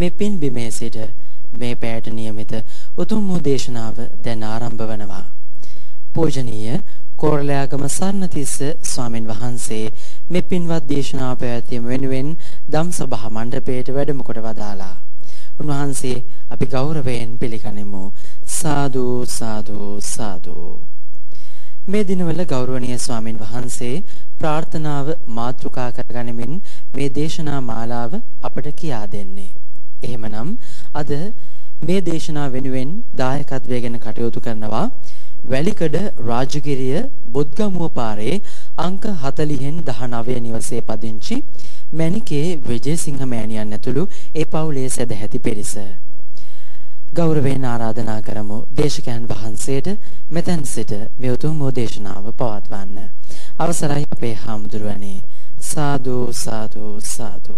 මේ පින් බිමේ සිට මේ පැයට નિયમિત උතුම් වූ දේශනාව දැන් ආරම්භ වනවා. පූජනීය කෝරළයාගම සර්ණතිස්ස ස්වාමින් වහන්සේ මේ පින්වත් දේශනාව පැවැත්වීම වෙනුවෙන් ධම් සභා මණ්ඩපයට වැඩම කොට වදාලා. උන්වහන්සේ අපි ගෞරවයෙන් පිළිගනිමු. සාදු සාදු සාදු. මේ දිනවල ගෞරවනීය ස්වාමින් වහන්සේ ප්‍රාර්ථනාව මාතෘකා කරගනිමින් මේ දේශනා මාලාව අපට කියා දෙන්නේ. එහෙමනම් අද මේ දේශනාව වෙනුවෙන් දායකත්වය ගැන කටයුතු කරනවා වැලිකඩ රාජගිරිය බොද්ගමුව පාරේ අංක 40න් 19 නිවසේ පදිංචි මැණිකේ විජේසිංහ මෑණියන් ඇතුළු ඒ පවුලේ සදැහැති පිරිස. ගෞරවයෙන් ආරාධනා කරමු දේශකයන් වහන්සේට මෙතෙන් සිට මේ උතුම් දේශනාව පවත්වන්න. අවසරයි අපේ හාමුදුරුවනේ. සාදු සාදු සාදු.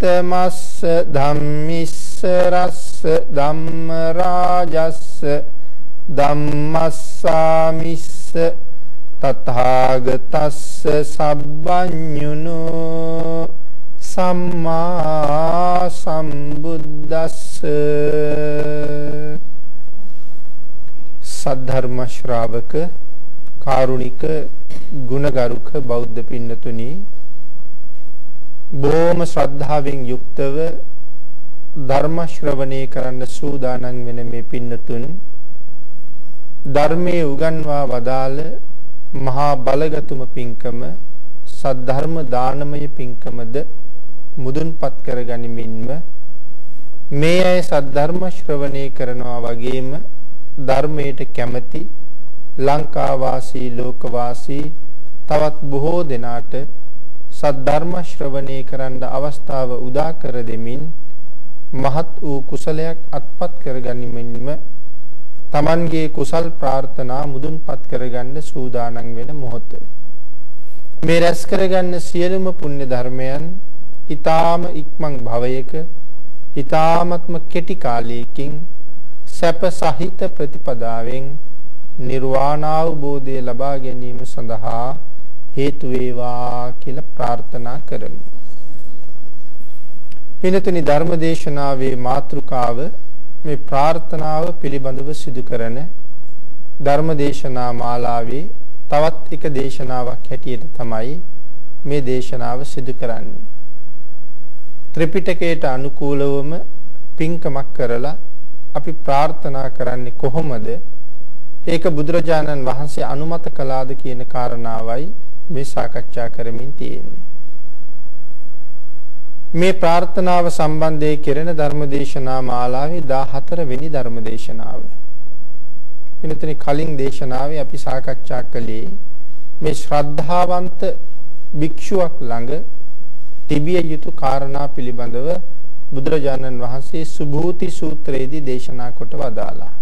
සත්තුත්තමස්ස ධම්මිස්ස රස්ස ධම්ම රාජස්ස ධම්මස්සාමිස්ස තථාගතස්ස සබ්බඤුනු සම්මා සම්බුද්දස්ස සද්ධර්ම ශ්‍රාවක කාරුණික ගුණගරුක බෞද්ධ පින්නතුනි බොහොම ශ්‍රද්ධාවෙන් යුක්තව ධර්ම ශ්‍රවණය කරන්න සූදානම් වෙන මේ පින්නතුන්. ධර්මයේ උගන්වා වදාළ මහා බලගතුම පින්කම සද්ධර්ම දානමය පින්කමද මුදුන්පත් කරගනිමින්ම මේ අය සද්ධර්ම ශ්‍රවණය කරනවා වගේම ධර්මයට කැමති ලංකා වාසී ලෝක වාසී තවත් බොහෝ දෙනාට සද්ධර්ම ශ්‍රවණය කරන්න අවස්ථාව උදා කර දෙමින් මහත් වූ කුසලයක් අත්පත් කරගනිමින්ම Tamanගේ කුසල් ප්‍රාර්ථනා මුදුන්පත් කරගන්න සූදානම් වෙන මොහොත. මේ රැස් කරගන්න සියලුම පුණ්‍ය ධර්මයන් ඊ타ම ඉක්මන් භවයක ඊ타මත්ම කෙටි කාලයකින් සැප සහිත ප්‍රතිපදාවෙන් නිර්වාණ අවබෝධය ලබා ගැනීම සඳහා හේතු වේවා කියලා ප්‍රාර්ථනා කරමි. පිනතුනි ධර්මදේශනාවේ මාතෘකාව මේ ප්‍රාර්ථනාව පිළිබඳව සිදු කරන ධර්මදේශනා මාලාවේ තවත් එක දේශනාවක් හැටියට තමයි මේ දේශනාව සිදු කරන්නේ. ත්‍රිපිටකයට අනුකූලවම පින්කමක් කරලා අපි ප්‍රාර්ථනා කරන්නේ කොහොමද? ඒක බුදුරජාණන් වහන්සේ අනුමත කළාද කියන කාරණාවයි මේ සාකච්ඡා කරමින් තියෙන්නේ. මේ ප්‍රාර්ථනාව සම්බන්ධයෙන් කෙරෙන ධර්මදේශනා මාලාවේ 14 වෙනි ධර්මදේශනාව. වෙනතනි කලින් දේශනාවේ අපි සාකච්ඡා කළේ මේ ශ්‍රද්ධාවන්ත භික්ෂුවක් ළඟ තිබිය යුතු කාරණා පිළිබඳව බුදුරජාණන් වහන්සේ සුභූති සූත්‍රයේදී දේශනා කොට වදාලා.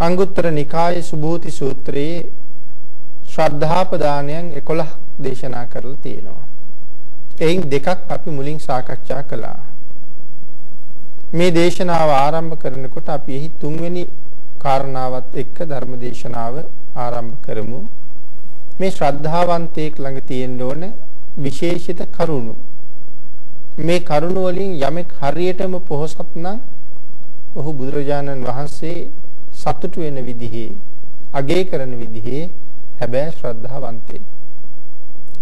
අංගුත්තර නිකායේ සුභූති සූත්‍රයේ ශ්‍රද්ධාපදානයන් 11ක් දේශනා කරලා තියෙනවා. එයින් දෙකක් අපි මුලින් සාකච්ඡා කළා. මේ දේශනාව ආරම්භ කරනකොට අපි එහි තුන්වෙනි කාරණාවත් එක්ක ධර්ම දේශනාව ආරම්භ කරමු. මේ ශ්‍රද්ධාවන්තයෙක් ළඟ තියෙන්න ඕන විශේෂිත කරුණු. මේ කරුණ වලින් යමෙක් හරියටම පොහොසත් නම් ඔහු බුදුරජාණන් වහන්සේ සතුටු වෙන විදිහේ අගය කරන විදිහේ හැබැයි ශ්‍රද්ධාවන්තේ.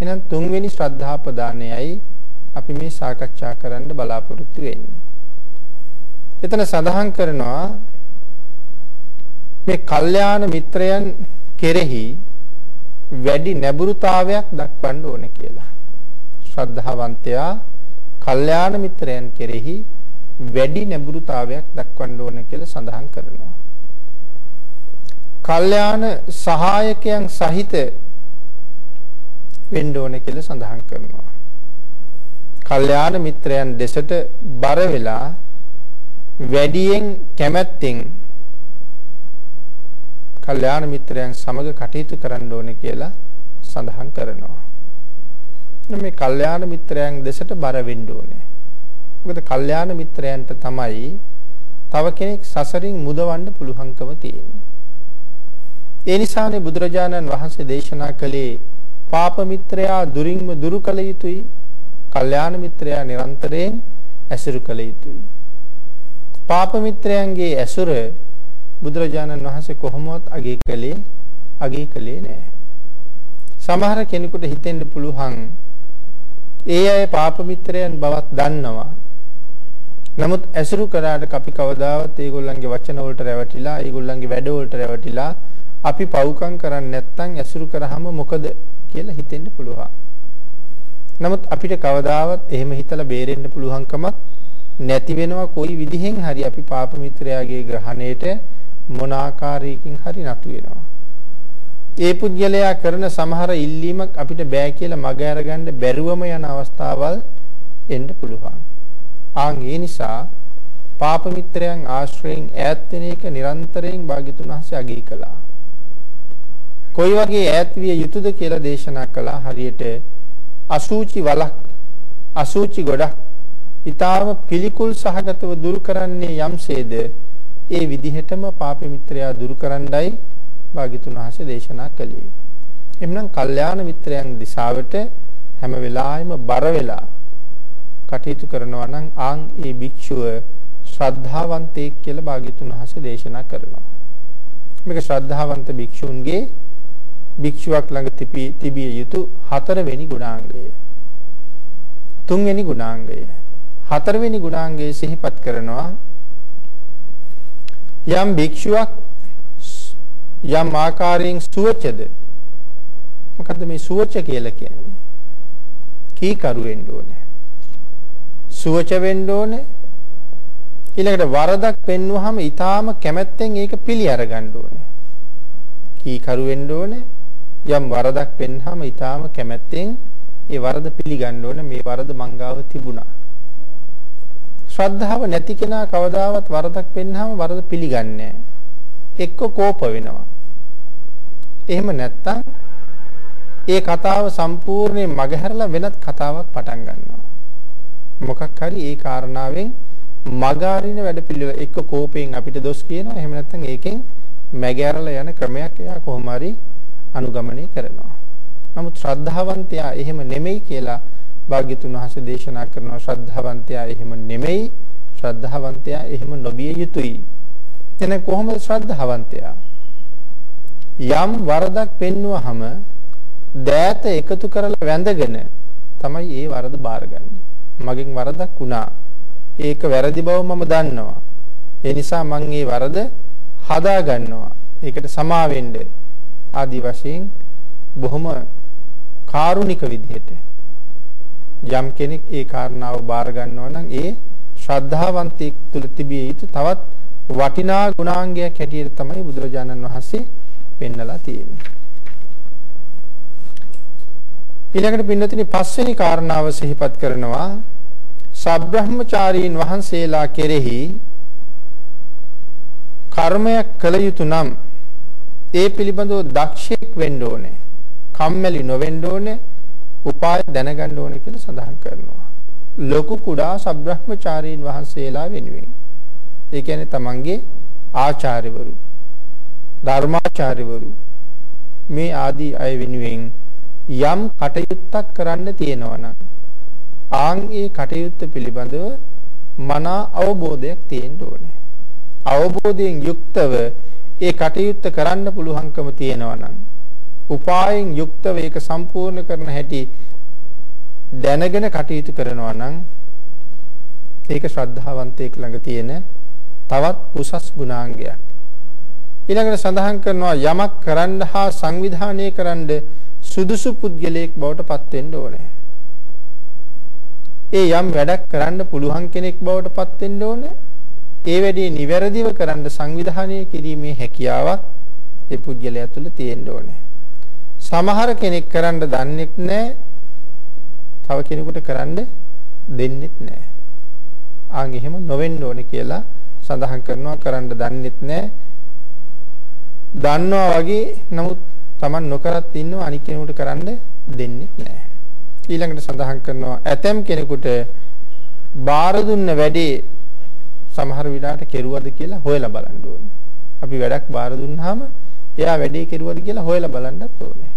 එහෙනම් තුන්වෙනි ශ්‍රද්ධා ප්‍රදානයයි අපි මේ සාකච්ඡා කරන්න බලාපොරොත්තු වෙන්නේ. එතන සඳහන් කරනවා මේ කල්යාණ මිත්‍රයන් කෙරෙහි වැඩි නැඹුරුතාවයක් දක්වන්න ඕනේ කියලා. ශ්‍රද්ධාවන්තයා කල්යාණ මිත්‍රයන් කෙරෙහි වැඩි නැඹුරුතාවයක් දක්වන්න ඕන කියලා සඳහන් කරනවා. කල්යාණ සහායකයන් සහිත වෙන්න ඕන කියලා සඳහන් කරනවා. කල්යාණ මිත්‍රයන් දෙසට බර වෙලා වැඩියෙන් කැමැත්තෙන් කල්යාණ මිත්‍රයන් සමග කටයුතු කරන්න ඕන කියලා සඳහන් කරනවා. මේ කල්යාණ මිත්‍රයන් දෙසට බර වෙන්න ඕනේ. මොකද කල්යාණ මිත්‍රයන්ට තමයි තව කෙනෙක් සසරින් මුදවන්න පුළුවන්කම තියෙන්නේ. ඒ නිසානේ බුදුරජාණන් වහන්සේ දේශනා කළේ පාප මිත්‍රයා දුරින්ම දුරු කළ යුතුයි. කල්යාණ මිත්‍රයා නිරන්තරයෙන් ඇසුරු කළ යුතුයි. පාප මිත්‍රයන්ගේ ඇසුර බුදුරජාණන් වහන්සේ කොහොමවත් අගය කළේ අගය කළේ නෑ. සමහර කෙනෙකුට හිතෙන්න පුළුවන් ඒ අය පාප මිත්‍රයන් බවත් දන්නවා. නමුත් ඇසුරු කරාට අපි කවදාවත් ඒගොල්ලන්ගේ වචන වලට රැවටිලා, ඒගොල්ලන්ගේ වැඩ වලට රැවටිලා අපි පව්කම් කරන්නේ නැත්නම් ඇසුරු කරාම මොකද කියලා හිතෙන්න පුළුවන්. නමුත් අපිට කවදාවත් එහෙම හිතලා බේරෙන්න පුළුවන්කමක් නැති වෙනවා කොයි විදිහෙන් හරි අපි පාප මිත්‍රයාගේ ග්‍රහණයට මොන ආකාරයකින් හරි නතු වෙනවා. ඒ පුද්ගලයා කරන සමහර ඉල්ලීමක් අපිට බෑ කියලා මග අරගන්න බැරුවම යන අවස්ථාවල් එන්න පුළුවන්. ආන් ඒ නිසා පාප මිත්‍රයන් ආශ්‍රයෙන් ඈත් වෙන එක නිරන්තරයෙන් භාග්‍යතුන් වහන්සේ අගය කළා. කොයි වගේ ඈත් විය යුතුද කියලා දේශනා කළා හරියට අසූචි වලක් අසූචි ගොඩක් ඊටාම පිළිකුල් සහගතව දුරු කරන්නේ යම්සේද ඒ විදිහටම පාප මිත්‍රයා දුරු කරන්නයි භාග්‍යතුන් වහන්සේ දේශනා කළේ. එhmenan කල්යාණ මිත්‍රයන් දිශාවට හැම වෙලාවෙම බර වෙලා කටයුතු කරනවා නම් ආන් ඒ භික්ෂුව ශ්‍රද්ධාවන්තයෙක් කියලා භාග්‍යතුන් වහන්සේ දේශනා කරනවා. මේක ශ්‍රද්ධාවන්ත භික්ෂුන්ගේ භික්ෂුවක් ළඟ තිබිය යුතු හතරවෙනි ගුණාංගය. තුන්වෙනි ගුණාංගය. හතරවෙනි ගුණාංගය සිහිපත් කරනවා. යම් භික්ෂුවක් යම් ආකාරයෙන් සුවචද. මොකද්ද මේ සුවච කියලා කියන්නේ? කීකරු වෙන්න ඕනේ. සුවච වෙන්න ඕනේ. ඊළඟට වරදක් පෙන්වුවාම ඊටාම කැමැත්තෙන් ඒක පිළි අරගන්න ඕනේ. කීකරු වෙන්න ඕනේ. යම් වරදක් පෙන්වුවාම ඊටාම කැමැත්තෙන් ඒ වරද පිළිගන්න ඕනේ මේ වරද මංගාව තිබුණා ශ්‍රද්ධාව නැති කෙනා කවදාවත් වරදක් පෙන්වුවාම වරද පිළිගන්නේ නැහැ එක්ක කෝප වෙනවා. එහෙම නැත්තම් ඒ කතාව සම්පූර්ණයෙන් මගහැරලා වෙනත් කතාවක් පටන් ගන්නවා. මොකක් හරි ඒ කාරණාවෙන් මගාරින වැඩපිළිවෙල එක්ක කෝපයෙන් අපිට දොස් කියනවා. එහෙම නැත්නම් ඒකෙන් මගහැරලා යන ක්‍රමයක් එයා කොහොම හරි අනුගමනය කරනවා. නමුත් ශ්‍රද්ධාවන්තයා එහෙම නෙමෙයි කියලා භාග්‍යතුන් වහන්සේ දේශනා කරනවා ශ්‍රද්ධාවන්තයා එහෙම නෙමෙයි ශ්‍රද්ධාවන්තයා එහෙම නොවිය යුතුයි. එතන කොහොමද ශ්‍රද්ධාවන්තයා? යම් වරදක් පෙන්වුවහම දෑත එකතු කරලා වැඳගෙන තමයි ඒ වරද බාරගන්නේ. මගෙන් වරදක් වුණා. ඒක වැරදි බව මම දන්නවා. ඒ නිසා මම මේ වරද හදා ගන්නවා. ඒකට සමා වෙන්න ආදි වශයෙන් බොහොම කාරුණික විදිහට යම් කෙනෙක් ඒ කාරණාව බාර ගන්නවා නම් ඒ ශ්‍රද්ධාවන්තයෙක් තුල තිබිය යුතු තවත් වටිනා ගුණාංගයක් හැටියට තමයි බුදුරජාණන් වහන්සේ පෙන්නලා තියෙන්නේ. ඊළඟට පින්නතිනි පස්වෙනි කාරණාව සිහිපත් කරනවා සබ්‍රහ්මචාරීන් වහන්සේලා කෙරෙහි කර්මයක් කළ යුතු නම් ඒ පිළිබඳව දක්ෂයෙක් වෙන්න ඕනේ. කම්මැලි නොවෙන්න ඕනේ. උපාය දැනගන්න ඕනේ කියලා සඳහන් කරනවා. ලොකු කුඩා සබ්‍රහ්මචාරීන් වහන්සේලා වෙනුවෙන්. ඒ කියන්නේ තමන්ගේ ආචාර්යවරු ධර්මාචාර්යවරු මේ ආදී අය වෙනුවෙන් යම් කටයුත්තක් කරන්න තියෙනවා නම් ආන් ඒ කටයුත්ත පිළිබඳව මනා අවබෝධයක් තියෙන්න ඕනේ. අවබෝධයෙන් යුක්තව ඒ කටයුත්ත කරන්න පුළුවන්කම තියෙනවා නම් උපායෙන් යුක්තව ඒක සම්පූර්ණ කරන හැටි දැනගෙන කටයුතු කරනවා නම් ඒක ශ්‍රද්ධාවන්තයෙක් ළඟ තියෙන තවත් උසස් ගුණාංගයක්. ඊළඟට සඳහන් කරනවා යමක් කරන්න හා සංවිධානය කරන්න සුදුසු පුද්ගලයෙක් බවට පත් වෙන්න ඕනේ. ඒ යම් වැඩක් කරන්න පුළුවන් කෙනෙක් බවට පත් වෙන්න ඕනේ. ඒ වැඩේ නිවැරදිව කරන්න සංවිධානය කිරීමේ හැකියාවක් ඒ පුද්ගලයා තුළ තියෙන්න ඕනේ. සමහර කෙනෙක් කරන්න දන්නෙත් නැහැ. තව කෙනෙකුට කරන්න දෙන්නෙත් නැහැ. ආන් එහෙම නොවෙන්න ඕනේ කියලා සඳහන් කරනවා කරන්න දන්නෙත් නැහැ. දන්නවා වගේ නමුත් Taman නොකරත් ඉන්නවා අනික් කෙනෙකුට කරන්න දෙන්නෙත් නැහැ. ඊළඟට සඳහන් කරනවා ඇතම් කෙනෙකුට බාර දුන්න වැඩේ සමහර විලාට කෙරුවද කියලා හොයලා බලන්න ඕනේ. අපි වැඩක් බාර දුන්නාම එයා වැඩේ කෙරුවද කියලා හොයලා බලන්නත් ඕනේ.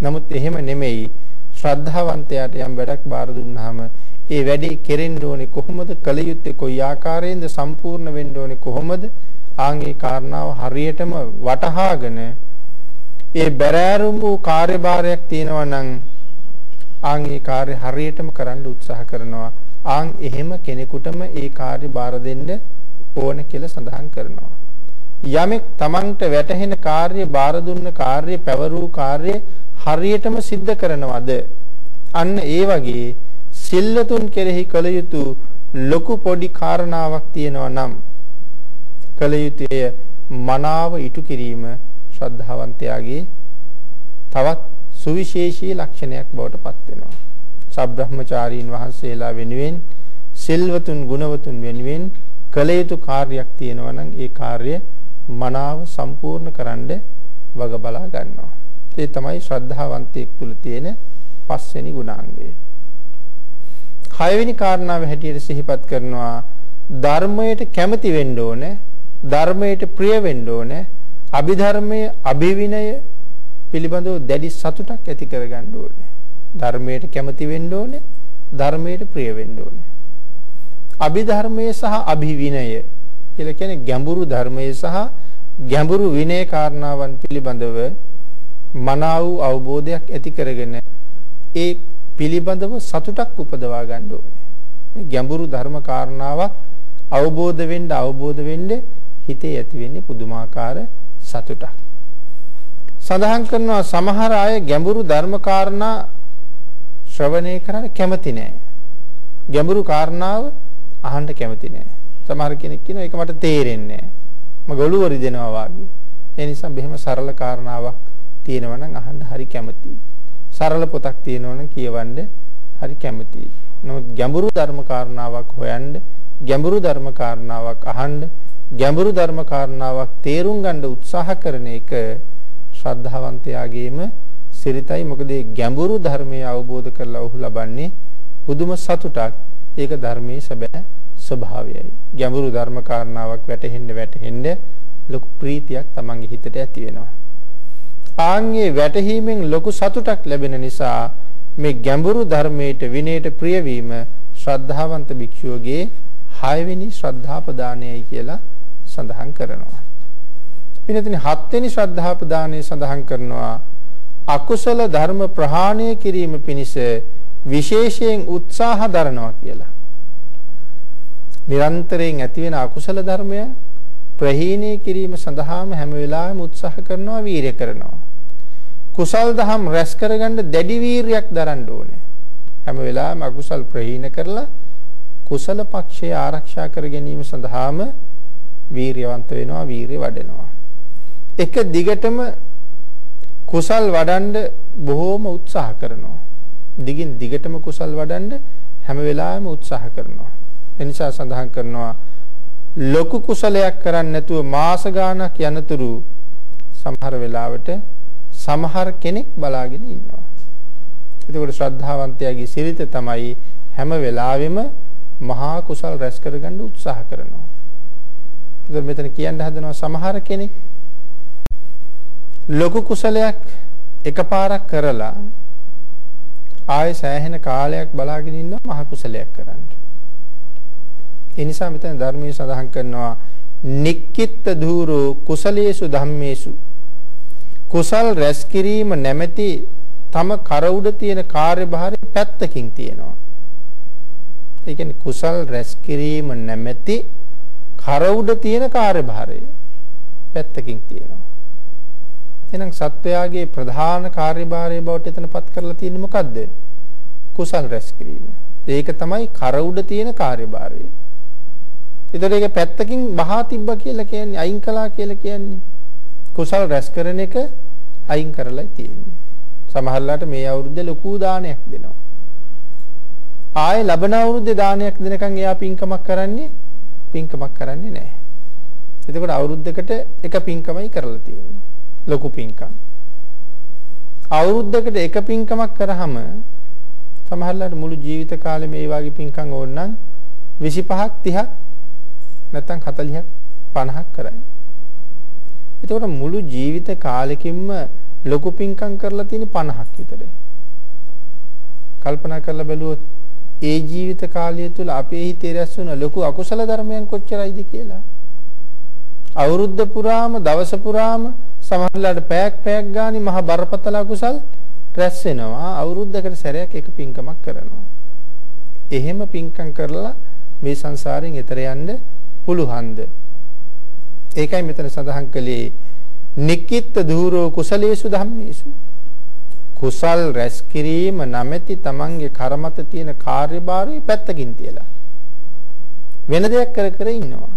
නමුත් එහෙම නෙමෙයි ශ්‍රද්ධාවන්තයාට යම් වැඩක් බාර දුන්නාම ඒ වැඩේ කෙරෙන්න ඕනේ කොහොමද කළ යුත්තේ කොයි ආකාරයෙන්ද සම්පූර්ණ වෙන්න ඕනේ කොහොමද ආන්ගේ කාරණාව හරියටම වටහාගෙන ඒ බැරෑරුම් වූ කාර්යභාරයක් තියෙනවා නම් ආන් ඒ කාර්ය හරියටම කරන්න උත්සාහ කරනවා ආන් එහෙම කෙනෙකුටම ඒ කාර්ය බාර දෙන්න ඕන කියලා සඳහන් කරනවා යමෙක් Tamanට වැටහෙන කාර්ය බාර දුන්න කාර්ය පැවරූ කාර්ය හරියටම සිද්ධ කරනවද අන්න ඒ වගේ සිල්ලතුන් කෙරෙහි කළ යුතු ලොකු පොඩි කාරණාවක් තියෙනවා නම් කළ යුතුය මනාව ඉටු කිරීම ශ්‍රද්ධාවන්තයාගේ තවත් සුවිශේෂී ලක්ෂණයක් බවට පත් වෙනවා. සබ්‍රහ්මචාරීන් වහන්සේලා වෙනුවෙන් සිල්වතුන් ගුණවතුන් වෙනුවෙන් කළ යුතු කාර්යයක් තියෙනවා නම් ඒ කාර්ය මනාව සම්පූර්ණ කරන්න වග බලා ගන්නවා. ඒ තමයි ශ්‍රද්ධාවන්තයෙක් තුල තියෙන පස්වෙනි ගුණාංගය. හයවෙනි කාරණාව හැටියට සිහිපත් කරනවා ධර්මයට කැමති වෙන්න ඕනේ ධර්මයට ප්‍රිය වෙන්න ඕනේ අභිධර්මයේ අභිවිනය පිළිබඳව දැඩි සතුටක් ඇති කරගන්න ඕනේ ධර්මයට කැමති වෙන්න ඕනේ ධර්මයට ප්‍රිය වෙන්න ඕනේ අභිධර්මයේ සහ අභිවිනය කියලා කියන්නේ ගැඹුරු ධර්මයේ සහ ගැඹුරු විනය කාරණාවන් පිළිබඳව මනා වූ අවබෝධයක් ඇති කරගෙන ඒ පිළිබඳව සතුටක් උපදවා ගන්න ඕනේ. මේ ගැඹුරු ධර්ම කාරණාවක් අවබෝධ වෙන්න අවබෝධ වෙන්න හිතේ ඇති වෙන්නේ පුදුමාකාර සතුටක්. සඳහන් කරනවා සමහර අය ගැඹුරු ධර්ම කාරණා ශ්‍රවණය කරන්න කැමති නෑ. ගැඹුරු කාරණාව අහන්න කැමති නෑ. සමහර කෙනෙක් කියනවා ඒක මට තේරෙන්නේ නෑ. මම ගොළු වරිදෙනවා වගේ. ඒ නිසා මෙහෙම සරල කාරණාවක් තියෙනවා නම් අහන්න හරි කැමතියි. සරල පොතක් තියෙනවා නම් කියවන්න හරි කැමතියි. නමුත් ගැඹුරු ධර්ම කාරණාවක් හොයන්න ගැඹුරු ධර්ම කාරණාවක් අහන්න ගැඹුරු ධර්ම කාරණාවක් තේරුම් ගන්න උත්සාහ කරන එක ශ්‍රද්ධාවන්තයාගේම සිරිතයි. මොකද මේ ගැඹුරු ධර්මයේ අවබෝධ කරලා ඔහු ලබන්නේ පුදුම සතුටක්. ඒක ධර්මයේ සැබෑ ස්වභාවයයි. ගැඹුරු ධර්ම කාරණාවක් වැටහෙන්න වැටහෙන්න ලොකු ප්‍රීතියක් Tamange හිතට ඇති වෙනවා. ආන්ගේ වැටහීමෙන් ලොකු සතුටක් ලැබෙන නිසා මේ ගැඹුරු ධර්මයට විනයට ප්‍රිය වීම ශ්‍රද්ධාවන්ත භික්ෂුවගේ 6 වෙනි ශ්‍රද්ධාපදානයයි කියලා සඳහන් කරනවා. පින්නතින 7 වෙනි ශ්‍රද්ධාපදානය සඳහන් කරනවා අකුසල ධර්ම ප්‍රහාණය කිරීම පිණිස විශේෂයෙන් උත්සාහ දරනවා කියලා. නිරන්තරයෙන් ඇති වෙන අකුසල ධර්මයන් ප්‍රහීණය කිරීම සඳහාම හැම වෙලාවෙම උත්සාහ කරනවා වීරය කරනවා. කුසල් දහම් රැස් කරගන්න දැඩි වීරියක් දරන්න ඕනේ. හැම වෙලාවෙම අකුසල් ප්‍රහීන කරලා කුසල පක්ෂය ආරක්ෂා කර ගැනීම සඳහාම වීරියවන්ත වෙනවා වීරිය වඩනවා. එක දිගටම කුසල් වඩන්න බොහෝම උත්සාහ කරනවා. දිගින් දිගටම කුසල් වඩන්න හැම වෙලාවෙම උත්සාහ කරනවා. එනිසා සඳහන් කරනවා ලොකු කුසලයක් කරන්නේ නැතුව මාස ගාණක් යනතුරු සමහර වෙලාවට සමහර කෙනෙක් බලාගෙන ඉන්නවා. එතකොට ශ්‍රද්ධාවන්තයාගේ සිරිත තමයි හැම වෙලාවෙම මහා කුසල් රැස් කරගන්න උත්සාහ කරනවා. ඉතින් මෙතන කියන්න හදනවා සමහර කෙනෙක් ලොකු කුසලයක් එකපාරක් කරලා ආයෙ සෑහෙන කාලයක් බලාගෙන ඉන්නවා මහා කුසලයක් කරන්න. ඒ නිසා මෙතන ධර්මයේ සඳහන් කරනවා නික්කිට ධූරෝ කුසලේසු ධම්මේසු කුසල් රැස් කිරීම නැමැති තම කර උඩ තියෙන කාර්යභාරය පැත්තකින් තියෙනවා. ඒ කියන්නේ කුසල් රැස් කිරීම නැමැති කර උඩ තියෙන කාර්යභාරය පැත්තකින් තියෙනවා. එහෙනම් සත්වයාගේ ප්‍රධාන කාර්යභාරය බවට එතනපත් කරලා තියෙන්නේ මොකද්ද? කුසල් රැස් කිරීම. ඒක තමයි කර උඩ තියෙන කාර්යභාරය. ඒතර ඒක පැත්තකින් බහා තිබ්බා කියලා කියන්නේ අයින් කළා කියලා කියන්නේ කුසල් රැස් කරන එක අයින් කරලා තියෙන්නේ. සමහරලාට මේ අවුරුද්දේ ලොකු දානයක් දෙනවා. ආයේ ලබන අවුරුද්දේ දානයක් දෙනකන් එයා පින්කමක් කරන්නේ පින්කමක් කරන්නේ නැහැ. එතකොට අවුරුද්දකට එක පින්කමයි කරලා තියෙන්නේ. ලොකු පින්කම්. අවුරුද්දකට එක පින්කමක් කරාම සමහරලාට මුළු ජීවිත කාලෙම මේ වගේ පින්කම් ඕන නම් 25ක් 30ක් නැත්නම් 40ක් 50ක් කරයි. එතකොට මුළු ජීවිත කාලෙකින්ම ලොකු පින්කම් කරලා තියෙන 50ක් විතර. කල්පනා කරලා බැලුවොත් ඒ ජීවිත කාලය තුල අපේ හිතේ රැස් වුණ ලොකු අකුසල ධර්මයන් කොච්චරයිද කියලා. අවුරුද්ද පුරාම දවස පුරාම සමහරලාට පැයක් පැයක් ගානේ මහ බරපතල අකුසල් රැස් වෙනවා. අවුරුද්දකට සැරයක් එක පින්කමක් කරනවා. එහෙම පින්කම් කරලා මේ සංසාරයෙන් එතර යන්න පුළුවන්ද? ඒකයි මෙතන සඳහන් කළේ නිකිට ධූරෝ කුසලේසු ධම්මේසු කුසල් රැස් කිරීම නැමැති තමන්ගේ කර්මත තියෙන කාර්යභාරය පැත්තකින් තියලා වෙන දෙයක් කර කර ඉන්නවා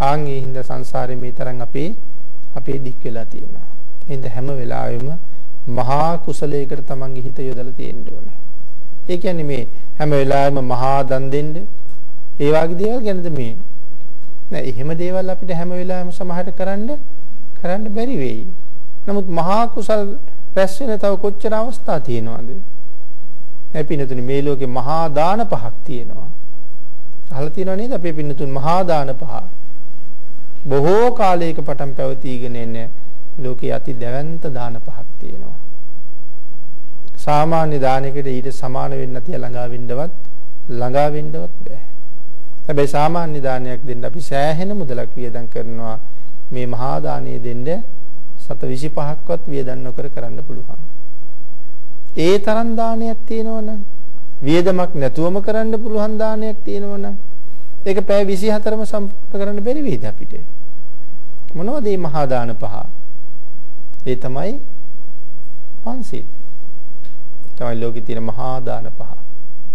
ආන් ඒ හින්දා සංසාරේ මේ තරම් අපේ අපේ දික් වෙලා තියෙනවා හින්ද හැම වෙලාවෙම මහා කුසලයකට තමන්ගේ හිත යොදලා තියෙන්න ඕනේ ඒ කියන්නේ මේ හැම වෙලාවෙම මහා දන් දෙන්න ඒ වගේ දේවල් ගැනද මේ නෑ එහෙම දේවල් අපිට හැම වෙලාවෙම සමහරට කරන්න කරන්න බැරි වෙයි. නමුත් මහා කුසල් රැස් වෙන තව කොච්චර අවස්ථා තියෙනවද? මේ පින්නතුනි මේ ලෝකේ මහා දාන පහක් තියෙනවා. අහලා තියෙනව නේද අපේ පින්නතුන් මහා දාන පහ. බොහෝ කාලයක පටන් පැවතීගෙන එන ලෝකේ අති දැවැන්ත දාන පහක් තියෙනවා. සාමාන්‍ය දානයකට ඊට සමාන වෙන්න තිය ළඟා වෙන්නවත් ළඟා වෙන්නවත් බෑ. හැබැයි සාමාන්‍ය දානයක් දෙන්න අපි සෑහෙන මුදලක් වියදම් කරනවා. මේ මහා දානිය දෙන්න සත 25ක්වත් වියදම් නොකර කරන්න පුළුවන්. ඒ තරම් දානයක් තියෙනවනම් වියදමක් නැතුවම කරන්න පුළුවන් දානයක් තියෙනවනම් ඒක පැය 24ම සම්පූර්ණ කරන්න බැරි වෙයිද අපිට? මොනවද මේ මහා දාන පහ? ඒ තමයි පන්සිල්. තමයි ලෝකේ තියෙන මහා දාන පහ.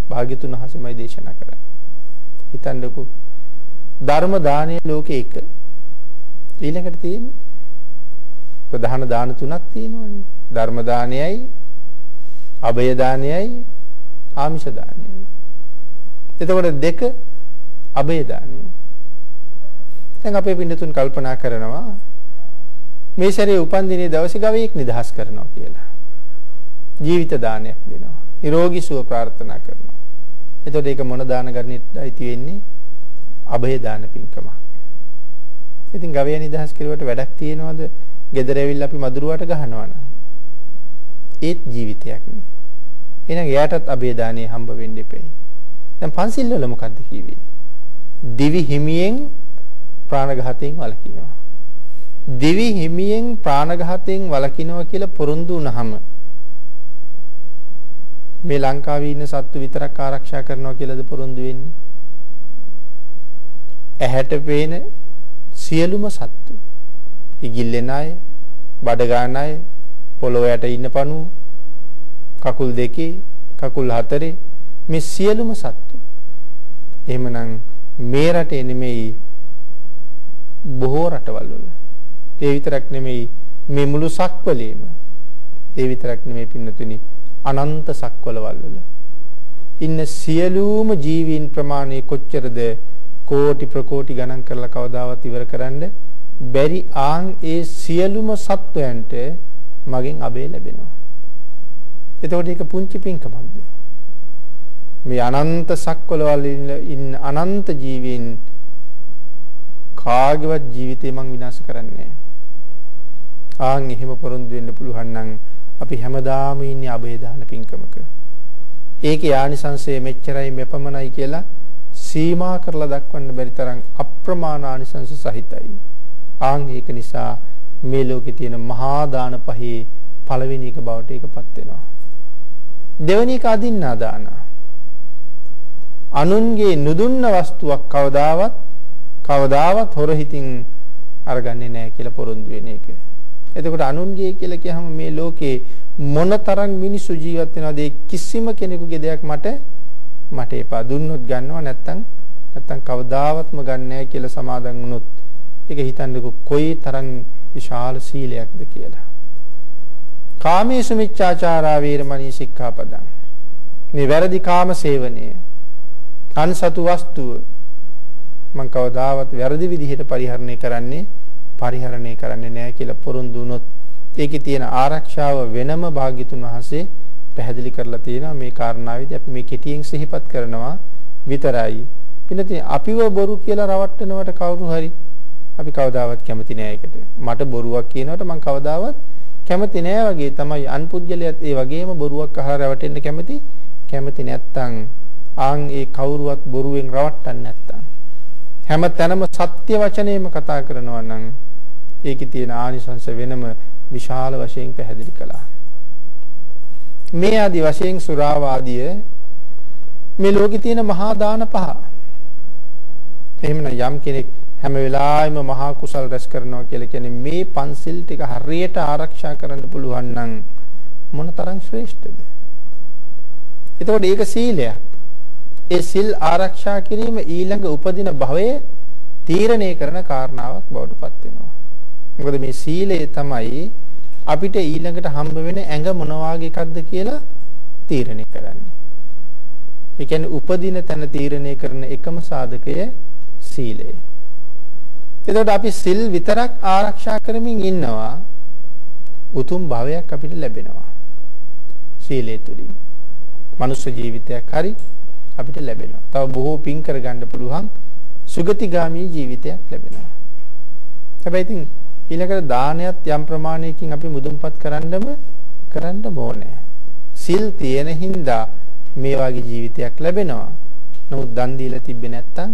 භාග්‍යතුන් වහන්සේමයි දේශනා කරන්නේ. හිතන්නකෝ ධර්ම දානයේ ලෝකේ එක ඊළඟට තියෙන්නේ ප්‍රධාන දාන තුනක් තියෙනවනේ. ධර්ම දානයයි, අභය දානයයි, ආමිෂ දානයයි. එතකොට දෙක අභය දානය. දැන් අපේ පින්නතුන් කල්පනා කරනවා මේ ශරීරයේ උපන් දිනේ දවසේ ගවයෙක් නිදහස් කරනවා කියලා. ජීවිත දානයක් දෙනවා. නිරෝගී සුව ප්‍රාර්ථනා කරනවා. එතකොට ඒක මොන දාන ගන්නේත් අයිති වෙන්නේ? අභය දාන පින්කමක්. ඉතින් ගවය නිදහස් කිරුවට වැඩක් තියනවද? ගෙදර ඇවිල්ලා අපි මදුරුවට ගහනවා නම්. ඒත් ජීවිතයක් නේ. එහෙනම් එයාටත් අභය දානේ හම්බ වෙන්න එපෙයි. දැන් පන්සිල් වල මොකද්ද කිව්වේ? දිවි හිමියෙන් ප්‍රාණඝාතයෙන් වළකිනවා. දිවි හිමියෙන් ප්‍රාණඝාතයෙන් වළකිනවා කියලා පොරොන්දු වුණාම මේ ලංකාවේ ඉන්න සත්තු විතරක් ආරක්ෂා කරනවා කියලාද පොරොන්දු වෙන්නේ? ඇහැට පේන සියලුම සත්තු. ඉගිල්ලෙන අය, බඩ ගන්න අය, පොළොව යට ඉන්න පණුව, කකුල් දෙකේ, කකුල් හතරේ මේ සියලුම සත්තු. එහෙමනම් මේ රටේ නෙමෙයි බොහෝ රටවල් වල. ඒ විතරක් නෙමෙයි මේ මුළු සක්වලේම. ඒ විතරක් නෙමෙයි පින්නතුනි අනන්ත සක්වලවල් වල. ඉන්න සියලුම ජීවීන් ප්‍රමාණය කොච්චරද කෝටි ප්‍රකෝටි ගණන් කරලා කවදාවත් ඉවර කරන්න බැරි ආන් ඒ සියලුම සත්වයන්ට මගෙන් අබේ ලැබෙනවා. එතකොට ඒක පුංචි පින්කමක්ද? මේ අනන්ත සක්වලවල ඉන්න අනන්ත ජීවීන් කාගේවත් ජීවිතේ මං විනාශ කරන්නේ ආන් එහෙම පොරොන්දු වෙන්න පුළුවන් නම් අපි හැමදාම ඉන්නේ අබේ දාන පින්කමක. ඒකේ ආනිසංසය මෙච්චරයි මෙපමණයි කියලා සීමා කරලා දක්වන්න බැරි තරම් අප්‍රමාණ ආනිසංස සහිතයි. ආන් ඒක නිසා මේ ලෝකේ තියෙන මහා දාන පහේ පළවෙනි එක බවට ඒකපත් වෙනවා. දෙවෙනි එක අදින්නා දාන. අනුන්ගේ නුදුන්න වස්තුවක් කවදාවත් කවදාවත් හොර හිතින් අරගන්නේ නැහැ කියලා පොරොන්දු වෙන එක. එතකොට අනුන්ගේ කියලා කියහම මේ ලෝකේ මොනතරම් මිනිස්සු ජීවත් වෙනවද කිසිම කෙනෙකුගේ දෙයක් මට මට එපා දුන්නොත් ගන්නවා නැත්තම් නැත්තම් කවදාවත්ම ගන්නෑ කියලා සමාදන් වුණොත් ඒක හිතන්නකො කොයි තරම් විශාල සීලයක්ද කියලා. කාමේසු මිච්ඡාචාරා වේරමණී සික්ඛාපදං. මේ වැරදි කාම සේවනය අන්සතු වස්තුව මං කවදාවත් වැරදි විදිහට පරිහරණය කරන්නේ පරිහරණය කරන්නේ නැහැ කියලා පොරොන්දු වුණොත් ඒකේ තියෙන ආරක්ෂාව වෙනම භාග්‍යතුන් වහන්සේ පැහැදිලි කරලා තියෙනවා මේ කාරණාවේදී අපි මේ කෙටියෙන් සිහිපත් කරනවා විතරයි. ඉතින් අපිව බොරු කියලා රවට්ටනවට කවුරු හරි අපි කවදාවත් කැමති නෑ ඒකට. මට බොරුවක් කියනවට මම කවදාවත් කැමති නෑ වගේ තමයි අන්පුජ්‍යලයත් ඒ වගේම බොරුවක් අහලා රවටෙන්න කැමති කැමති නැත්තම් ආන් ඒ කවුරුවත් බොරුවෙන් රවට්ටන්නේ නැත්තම් හැම තැනම සත්‍ය වචනේම කතා කරනවා නම් ඒකේ තියෙන ආනිසංස වෙනම විශාල වශයෙන් පැහැදිලි කළා. මේ ආදි වශයෙන් සුරාවාදිය මේ ලෝකේ තියෙන මහා දාන පහ. එහෙමනම් යම් කෙනෙක් හැම වෙලාවෙම මහා කුසල් රැස් කරනවා කියලා කියන්නේ මේ පන්සිල් ටික හරියට ආරක්ෂා කරන්න පුළුවන් නම් මොනතරම් ශ්‍රේෂ්ඨද? එතකොට ඒක සීලයක්. ඒ සිල් ආරක්ෂා කිරීම ඊළඟ උපදින භවයේ තීරණය කරන කාරණාවක් බවට පත් වෙනවා. මොකද මේ සීලය තමයි අපිට ඊළඟට හම්බ වෙන ඇඟ මොන වාගේ එකක්ද කියලා තීරණය කරන්නේ. ඒ කියන්නේ උපදින තැන තීරණය කරන එකම සාධකය සීලය. එතකොට අපි සිල් විතරක් ආරක්ෂා කරමින් ඉන්නවා උතුම් භවයක් අපිට ලැබෙනවා. සීලය තුලින්. මනුෂ්‍ය ජීවිතයක් හරි අපිට ලැබෙනවා. තව බොහෝ පින් කරගන්න පුළුවන් සුගතිගාමී ජීවිතයක් ලැබෙනවා. හැබැයි ඉතින් ඊළඟට දානයත් යම් ප්‍රමාණයකින් අපි මුදුන්පත් කරන්නම කරන්න ඕනේ. සිල් තියෙන හින්දා මේ වගේ ජීවිතයක් ලැබෙනවා. නමුත් දන් දීලා තිබ්බේ නැත්තම්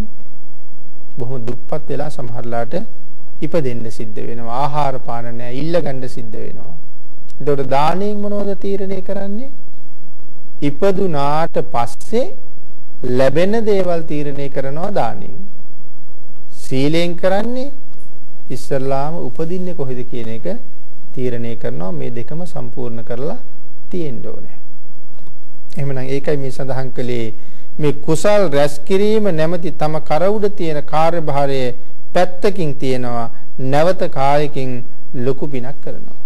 බොහොම දුප්පත් වෙලා සමහරලාට ඉපදෙන්න සිද්ධ වෙනවා. ආහාර පාන නැහැ, ඉල්ල ගන්න සිද්ධ වෙනවා. එතකොට දාණයෙන් මොනවද තීරණය කරන්නේ? ඉපදුනාට පස්සේ ලැබෙන දේවල් තීරණය කරනවා දාණයෙන්. සීලෙන් කරන්නේ ඉස්සල්ලාම උපදින්නේ කොහෙද කියන එක තීරණය කරනවා මේ දෙකම සම්පූර්ණ කරලා තියෙන්න ඕනේ. එහෙමනම් ඒකයි මේ සඳහන් කළේ මේ කුසල් රැස් කිරීම නැමැති තම කර උඩ තියෙන කාර්යභාරය පැත්තකින් තියෙනවා නැවත කායකින් ලොකු පිනක් කරනවා.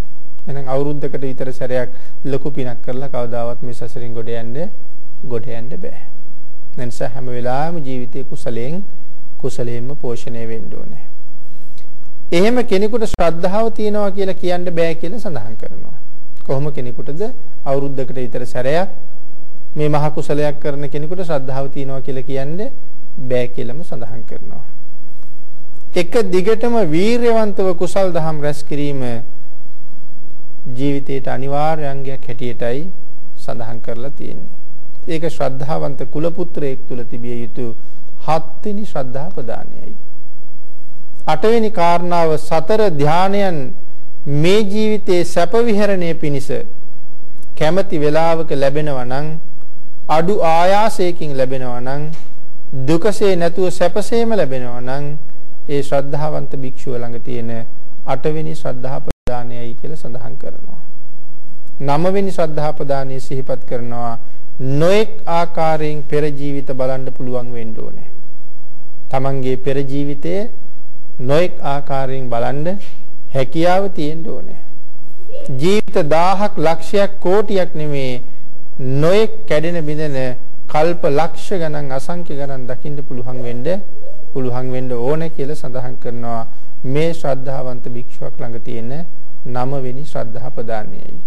එහෙනම් අවුරුද්දකට විතර සැරයක් ලොකු පිනක් කරලා කවදාවත් මේ සසරින් ගොඩ යන්න ගොඩ යන්න බෑ. එනිසා හැම වෙලාවෙම ජීවිතේ කුසලයෙන් කුසලයෙන්ම පෝෂණය වෙන්න ඕනේ. එහෙම කෙනෙකුට ශ්‍රද්ධාව තියෙනවා කියලා කියන්න බෑ කියලා සඳහන් කරනවා. කොහොම කෙනෙකුටද අවුරුද්දකට විතර සැරයක් මේ මහ කුසලයක් කරන කෙනෙකුට ශ්‍රද්ධාව තියෙනවා කියලා කියන්නේ බෑ කියලාම සඳහන් කරනවා. එක දිගටම වීරයවන්තව කුසල් දහම් රැස් කිරීම ජීවිතයට අනිවාර්ය අංගයක් හැටියටයි සඳහන් කරලා තියෙන්නේ. ඒක ශ්‍රද්ධාවන්ත කුල පුත්‍රයෙක් තුල තිබිය යුතු හත්වෙනි ශ්‍රද්ධා ප්‍රදානයයි. අටවෙනි කාරණාව සතර ධානයන් මේ ජීවිතයේ සැප විහරණය පිණිස කැමැති වේලාවක ලැබෙනවා නම් අඩු ආයාසයකින් ලැබෙනවා නම් දුකසේ නැතුව සැපසේම ලැබෙනවා නම් ඒ ශ්‍රද්ධාවන්ත භික්ෂුව ළඟ තියෙන අටවෙනි ශ්‍රද්ධා ප්‍රදානයයි කියලා සඳහන් කරනවා. නවවෙනි ශ්‍රද්ධා ප්‍රදානය සිහිපත් කරනවා නොඑක් ආකාරයෙන් පෙර ජීවිත බලන්න පුළුවන් වෙන්න ඕනේ. Tamange පෙර ජීවිතයේ නොඑක් ආකාරයෙන් බලන්න හැකියාව තියෙන්න ඕනේ. ජීවිත 1000ක් ලක්ෂයක් කෝටියක් නෙමේ නොඑක් කැඩෙන බිඳෙන කල්ප ලක්ෂ ගණන් අසංඛ්‍ය ගණන් දකින්න පුළුවන් වෙන්න පුළුවන් වෙන්න ඕනේ කියලා සඳහන් කරනවා මේ ශ්‍රද්ධාවන්ත භික්ෂුවක් ළඟ තියෙන 9 වෙනි ශ්‍රද්ධා ප්‍රදානයයි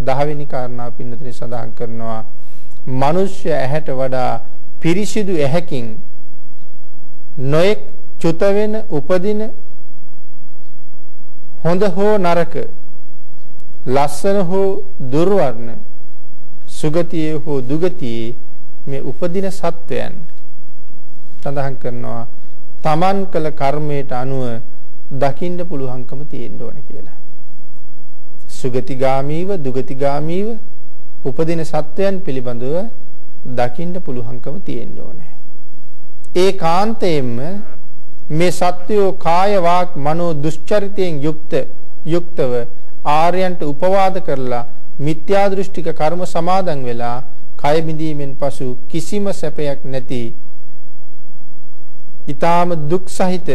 10 වෙනි කාරණාව පින්නතේ සඳහන් කරනවා මිනිස්ය ඇහැට වඩා පිරිසිදු ඇහැකින් නොඑක් චුත වෙන උපදින හොඳ හෝ නරක ලස්සන හෝ දුර්වර්ණ සුගතියේ හෝ දුගතියේ මේ උපදින සත්වයන් සඳහන් කරනවා තමන් කළ කර්මයට අනුව දකින්න පුළුවන්කම තියෙන්න ඕන කියලා. සුගතිගාමීව දුගතිගාමීව උපදින සත්වයන් පිළිබඳව දකින්න පුළුවන්කම තියෙන්න ඕනේ. ඒ කාන්තයෙන්ම මේ සත්වයෝ කාය වාක් මනෝ දුෂ්චරිතයෙන් යුක්ත යුක්තව ආර්යයන්ට උපවාද කරලා මිත්‍යා දෘෂ්ටික කර්ම සමාදන් වෙලා කය බිඳීමෙන් පසු කිසිම සැපයක් නැති ඊටාම දුක් සහිත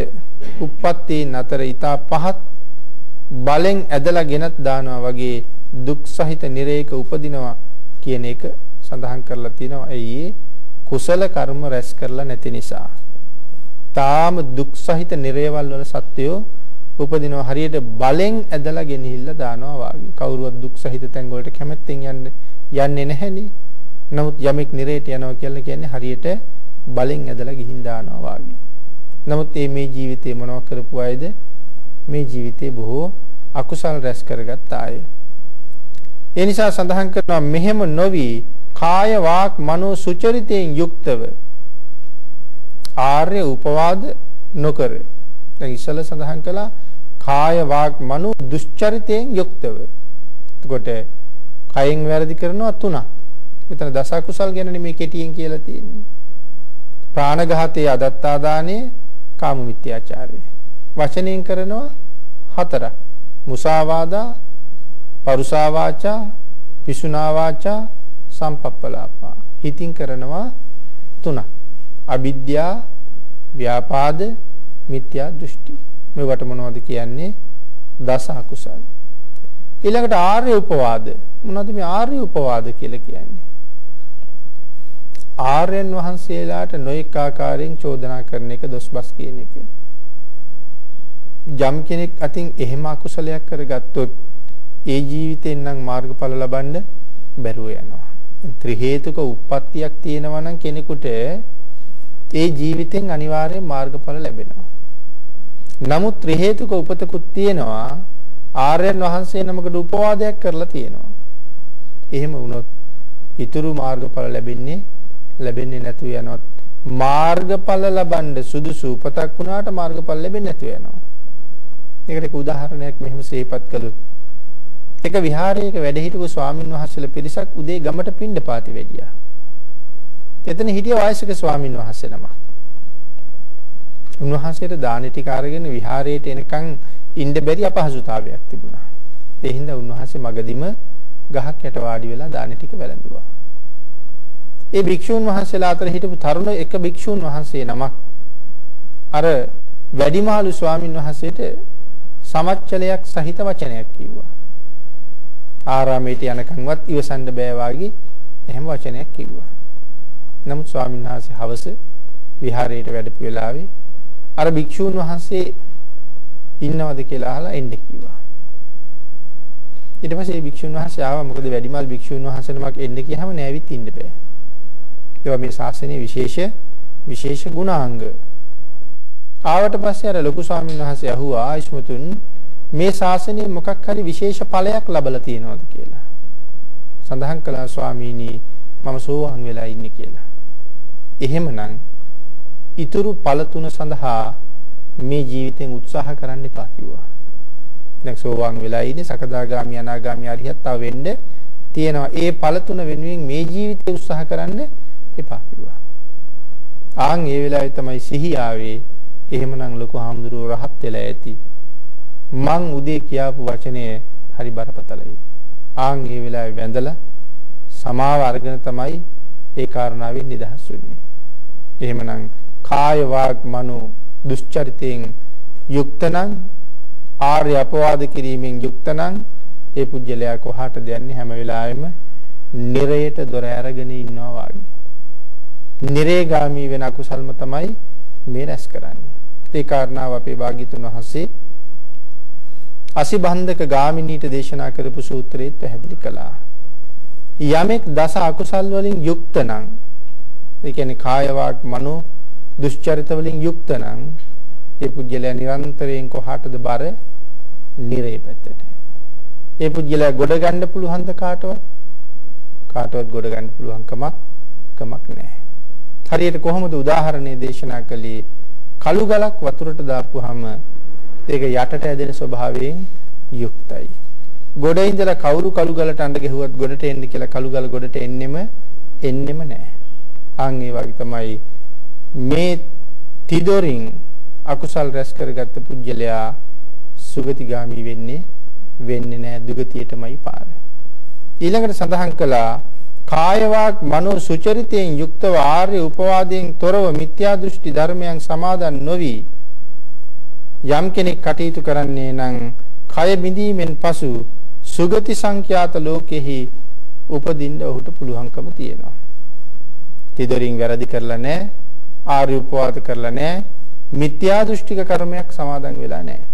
උප්පත්තීන් අතර ඊටා පහත් බලෙන් ඇදලා ගෙනත් දානවා වගේ දුක් සහිත නිරේක උපදිනවා කියන එක සඳහන් කරලා තියෙනවා. එයි කුසල කර්ම රැස් කරලා නැති නිසා. තාම දුක් සහිත නිරේවල් වල සත්‍යෝ උපදිනවා හරියට බලෙන් ඇදලා ගෙනහිල්ලා දානවා වාගේ. කවුරුවත් දුක් සහිත තැන් වලට කැමැත්තෙන් යන්නේ යන්නේ නැහෙනේ. නමුත් යමෙක් නිරේට යනවා කියලා කියන්නේ හරියට බලෙන් ඇදලා ගිහින් දානවා වාගේ. නමුත් මේ ජීවිතේ මොනවක් කරපු අයද? මේ ජීවිතේ බොහෝ අකුසල් රැස් කරගත් අය. ඒ නිසා සඳහන් කරනවා මෙහෙම නොවි කාය වාක් මනෝ සුචරිතයෙන් යුක්තව ආර්ය උපවාද නොකර. දැන් ඉස්සල සඳහන් කළා කාය වාක් මනෝ දුෂ්චරිතයෙන් යුක්තව. එතකොට කයෙන් වැරදි කරනවා තුනක්. මෙතන දස කුසල් ගැන නෙමෙයි කෙටියෙන් කියලා තියෙන්නේ. ප්‍රාණඝාතයේ අදත්තා දානේ කාම මිත්‍යාචාරය. වචනෙන් කරනවා හතරක්. මුසාවාදා පරුසා වාචා පිසුනා වාචා සම්පප්පලාපා. හිතින් කරනවා තුනක්. අවිද්‍යා ව්‍යාපාද මිත්‍යා දෘෂ්ටි. මේවට මොනවද කියන්නේ? දස අකුසල්. ඊළඟට ආර්ය උපවාද. මොනවද මේ ආර්ය උපවාද කියලා කියන්නේ? ආර්යයන් වහන්සේලාට නොඑක ආකාරයෙන් චෝදනා කරන එක දොස්බස් කියන එක. යම් කෙනෙක් අතින් එහෙම අකුසලයක් කරගත්තොත් ඒ ජීවිතෙන් නම් මාර්ගඵල ලබන්න බැරුව යනවා. ත්‍රි හේතුක උප්පත්තියක් තියෙනවා නම් කෙනෙකුට ඒ ජීවිතෙන් අනිවාර්යෙන් මාර්ගඵල ලැබෙනවා. නමුත් ත්‍රි හේතුක උපතකුත් තියෙනවා ආර්යයන් වහන්සේ නමකට උපවාදයක් කරලා තියෙනවා. එහෙම වුණොත් ඊතුරු මාර්ගඵල ලැබෙන්නේ ලැබෙන්නේ නැතුව යනවා. මාර්ගඵල ලබන්න සුදුසු උපතක් වුණාට මාර්ගඵල ලැබෙන්නේ නැතුව යනවා. ඒකට එක උදාහරණයක් මෙහෙම සිහිපත් කළොත් එක විහාරයක වැඩ හිටපු ස්වාමින් වහන්සේලා පිරිසක් උදේ ගමට පිණ්ඩපාති වැඩියා. එතන හිටිය වයසක ස්වාමින් වහන්සේ නම. උන්වහන්සේට දානි ටික අරගෙන විහාරයට එනකන් ඉන්න බැරි අපහසුතාවයක් තිබුණා. ඒ හින්දා උන්වහන්සේ මගදීම ගහක් යට වාඩි වෙලා දානි ටික වැළඳුවා. ඒ භික්ෂූන් වහන්සේලා අතර හිටපු තරුණ එක භික්ෂූන් වහන්සේ නමක් අර වැඩිමාළු ස්වාමින් වහන්සේට සමච්චලයක් සහිත වචනයක් කිව්වා. ආරාමයට යනකන්වත් ඉවසන්න බෑ වාගේ එහෙම වචනයක් කිව්වා. නමුත් ස්වාමීන් වහන්සේ හවස විහාරයට වැඩපු වෙලාවේ අර භික්ෂූන් වහන්සේ ඉන්නවද කියලා අහලා එන්න කිව්වා. ඊට පස්සේ භික්ෂුන් වහන්සේ ආවා මොකද වැඩිමල් භික්ෂුන් වහන්සේ නමක් එන්න කියහම නෑවිත් ඉන්න බෑ. ඒවා මේ ශාසනයේ විශේෂ විශේෂ ගුණාංග. ආවට පස්සේ අර ලොකු ස්වාමීන් වහන්සේ අහුවා ආයෂ්මතුන් මේ ශාසනයේ මොකක් හරි විශේෂ ඵලයක් ලැබලා තියෙනවද කියලා. සඳහන් කළා ස්වාමීනි මම සෝවාන් වෙලා ඉන්නේ කියලා. එහෙමනම් ඊතුරු ඵල තුන සඳහා මේ ජීවිතෙන් උත්සාහ කරන්න එපා කිව්වා. දැන් සෝවාන් වෙලා ඉන්නේ සකදාගාමි අනාගාමි අරිහත්තා වෙන්න තියෙනවා. ඒ ඵල තුන වෙනුවෙන් මේ ජීවිතේ උත්සාහ කරන්න එපා කිව්වා. ආන් ඒ වෙලාවේ තමයි සිහි ආවේ. එහෙමනම් ලොකු හාමුදුරුවෝ රහත් වෙලා ඇති. මං උදේ කියාපු වචනය හරි බරපතලයි. ආන් ඒ වෙලාවේ වැඳලා සමාව අරගෙන තමයි ඒ කාරණාවෙන් නිදහස් වෙන්නේ. එහෙමනම් කාය වාග් මනෝ දුස්චරිතයෙන් යුක්තනම් ආර්ය අපවාද කිරීමෙන් යුක්තනම් ඒ පුජ්‍යලයා කොහාටද යන්නේ හැම වෙලාවෙම නිරයට දොර අරගෙන ඉන්නවා වාගේ. නිරේගාමී වෙන අකුසල්ම තමයි මේ රැස් කරන්නේ. ඒ කාරණාව අපේ භාග්‍යතුන් වහන්සේ අසිබන්ධක ගාමිනීට දේශනා කරපු සූත්‍රයේත් පැහැදිලි කළා. යමෙක් දස අකුසල් වලින් යුක්ත නම් ඒ කියන්නේ කාය වාක් මනෝ දුෂ්චරිත වලින් යුක්ත නම් ඒ පුජ්‍යලයා නිරන්තරයෙන් කොහාටද බර නිරේ පැත්තට. ඒ පුජ්‍යලයා ගොඩ ගන්න පුළුවන්ද කාටවත්? කාටවත් ගොඩ ගන්න පුළුවන් කමක් කමක් නැහැ. හරියට කොහොමද උදාහරණේ දේශනා කළේ කළු ගලක් වතුරට දාපුවාම ඒක යටට ඇදෙන ස්වභාවයෙන් යුක්තයි. ගොඩ ඉඳලා කවුරු කළු ගලට අඬ ගැහුවත් ගොඩට එන්න කියලා කළු ගල ගොඩට එන්නෙම එන්නෙම නැහැ. අන් ඒ වගේ තමයි මේ තිදොරින් අකුසල් රැස් කරගත්ත පුජ්‍යලයා සුගතිගාමි වෙන්නේ වෙන්නේ නැහැ දුගතියටමයි පාර. ඊළඟට සඳහන් කළා කායවාක් මනෝ සුචරිතයෙන් යුක්තව ආර්ය උපවාදයෙන් තොරව මිත්‍යා දෘෂ්ටි ධර්මයන් සමාදන් නොවි යම් කෙනෙක් කටයුතු කරන්නේ නම් කය බිඳීමෙන් පසු සුගති සංඛ්‍යාත ලෝකෙහි උපදින්න ඔහුට පුළුවන්කම තියෙනවා. තිදරින් වැරදි කරලා නැහැ, ආර්ය උපවාද කරලා නැහැ, මිත්‍යා දෘෂ්ටික කර්මයක් සමාදන් වෙලා නැහැ.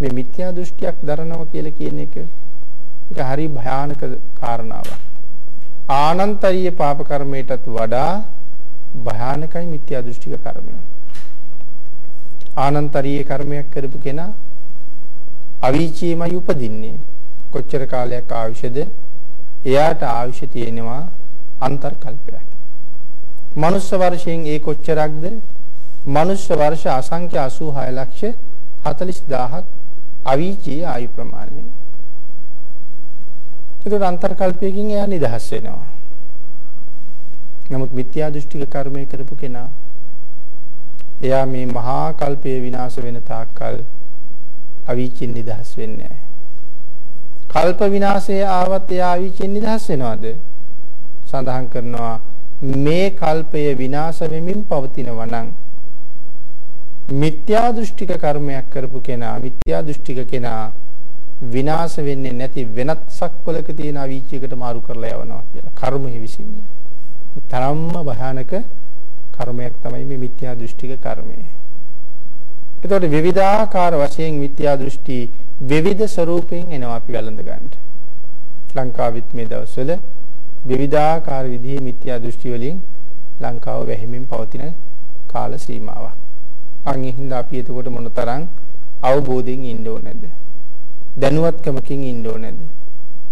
මේ මිත්‍යා දෘෂ්ටියක් දරනවා කියලා කියන එක ඒක හරි භයානක කාරණාවක්. ආනන්තරීය පාප කර්මයටත් වඩා භයානකයි මිත්‍යා දෘෂ්ටික කර්මය. ආනන්තරීය කර්මයක් කරපු කෙනා අවීචීමයි උපදින්නේ. කොච්චර කාලයක් ආයුෂද? එයාට ආයුෂ තියෙනවා අන්තර්කල්පයක්. මනුස්ස වර්ෂයෙන් ඒ කොච්චරක්ද? මනුස්ස වර්ෂ අසංඛ්‍ය 86 ලක්ෂ 40000ක් අවීචී ආයු ප්‍රමාණය. ඒක අන්තර්කල්පයකින් එයා නිදහස් වෙනවා. නමුත් මිත්‍යා දෘෂ්ටික කර්මය කරපු කෙනා එයා මේ මහා කල්පයේ විනාශ වෙන තාක්කල් අවීචින් නිදහස් වෙන්නේ නැහැ. කල්ප විනාශය ආවත් එයා අවීචින් නිදහස් වෙනවද? සඳහන් කරනවා මේ කල්පය විනාශ වෙමින් පවතිනවා නම් මිත්‍යා දෘෂ්ටික කර්මයක් කරපු කෙනා මිත්‍යා දෘෂ්ටික කෙනා විනාශ වෙන්නේ නැති වෙනත් සක්වලක තියෙන අවීචයකට මාරු කරලා යවනවා කියලා කර්මයේ විසින්නේ. තරම්ම භයානක කර්මයක් තමයි මේ මිත්‍යා දෘෂ්ටික කර්මය. එතකොට විවිධාකාර වශයෙන් මිත්‍යා දෘෂ්ටි විවිධ ස්වරූපයෙන් එනවා අපි වැළඳ ගන්නට. ලංකාවෙත් මේ දවස්වල විවිධාකාර විදිහේ මිත්‍යා දෘෂ්ටි වලින් ලංකාව වැහිමින් පවතින කාල සීමාවක්. අන් හින්දා අපි එතකොට මොනතරම් අවබෝධයෙන් ඉන්න ඕනේද? දැනුවත්කමකින් ඉන්න ඕනේද?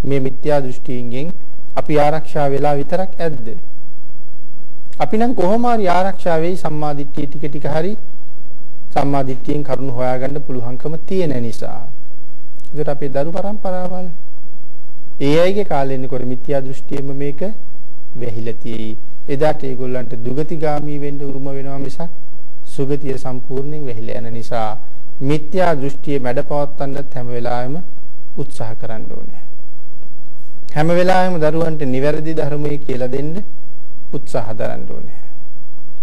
මේ මිත්‍යා දෘෂ්ටියෙන් අපි ආරක්ෂා වෙලා විතරක් ඇද්ද? අපි නම් කොහොම හරි ආරක්ෂා වෙයි සම්මාදිට්ඨිය ටික ටික හරි සම්මාදිට්ඨියෙන් කරුණු හොයාගන්න පුළුවන්කම තියෙන නිසා. ඒකට අපේ දරු પરම්පරාවල් ඒ අයගේ කාලේ ඉන්නකොට මිත්‍යා දෘෂ්ටියෙම මේක වැහිලා තියෙයි. එදාට ඒගොල්ලන්ට දුගතිගාමී වෙන්න උරුම වෙනවා මිසක් සුගතිය සම්පූර්ණයෙන් වැහිලා යන නිසා මිත්‍යා දෘෂ්ටිය මැඩපවත්තන්නත් හැම වෙලාවෙම උත්සාහ කරන්න ඕනේ. හැම වෙලාවෙම දරුවන්ට නිවැරදි ධර්මයේ කියලා දෙන්න උත්සාහ දරන්න ඕනේ.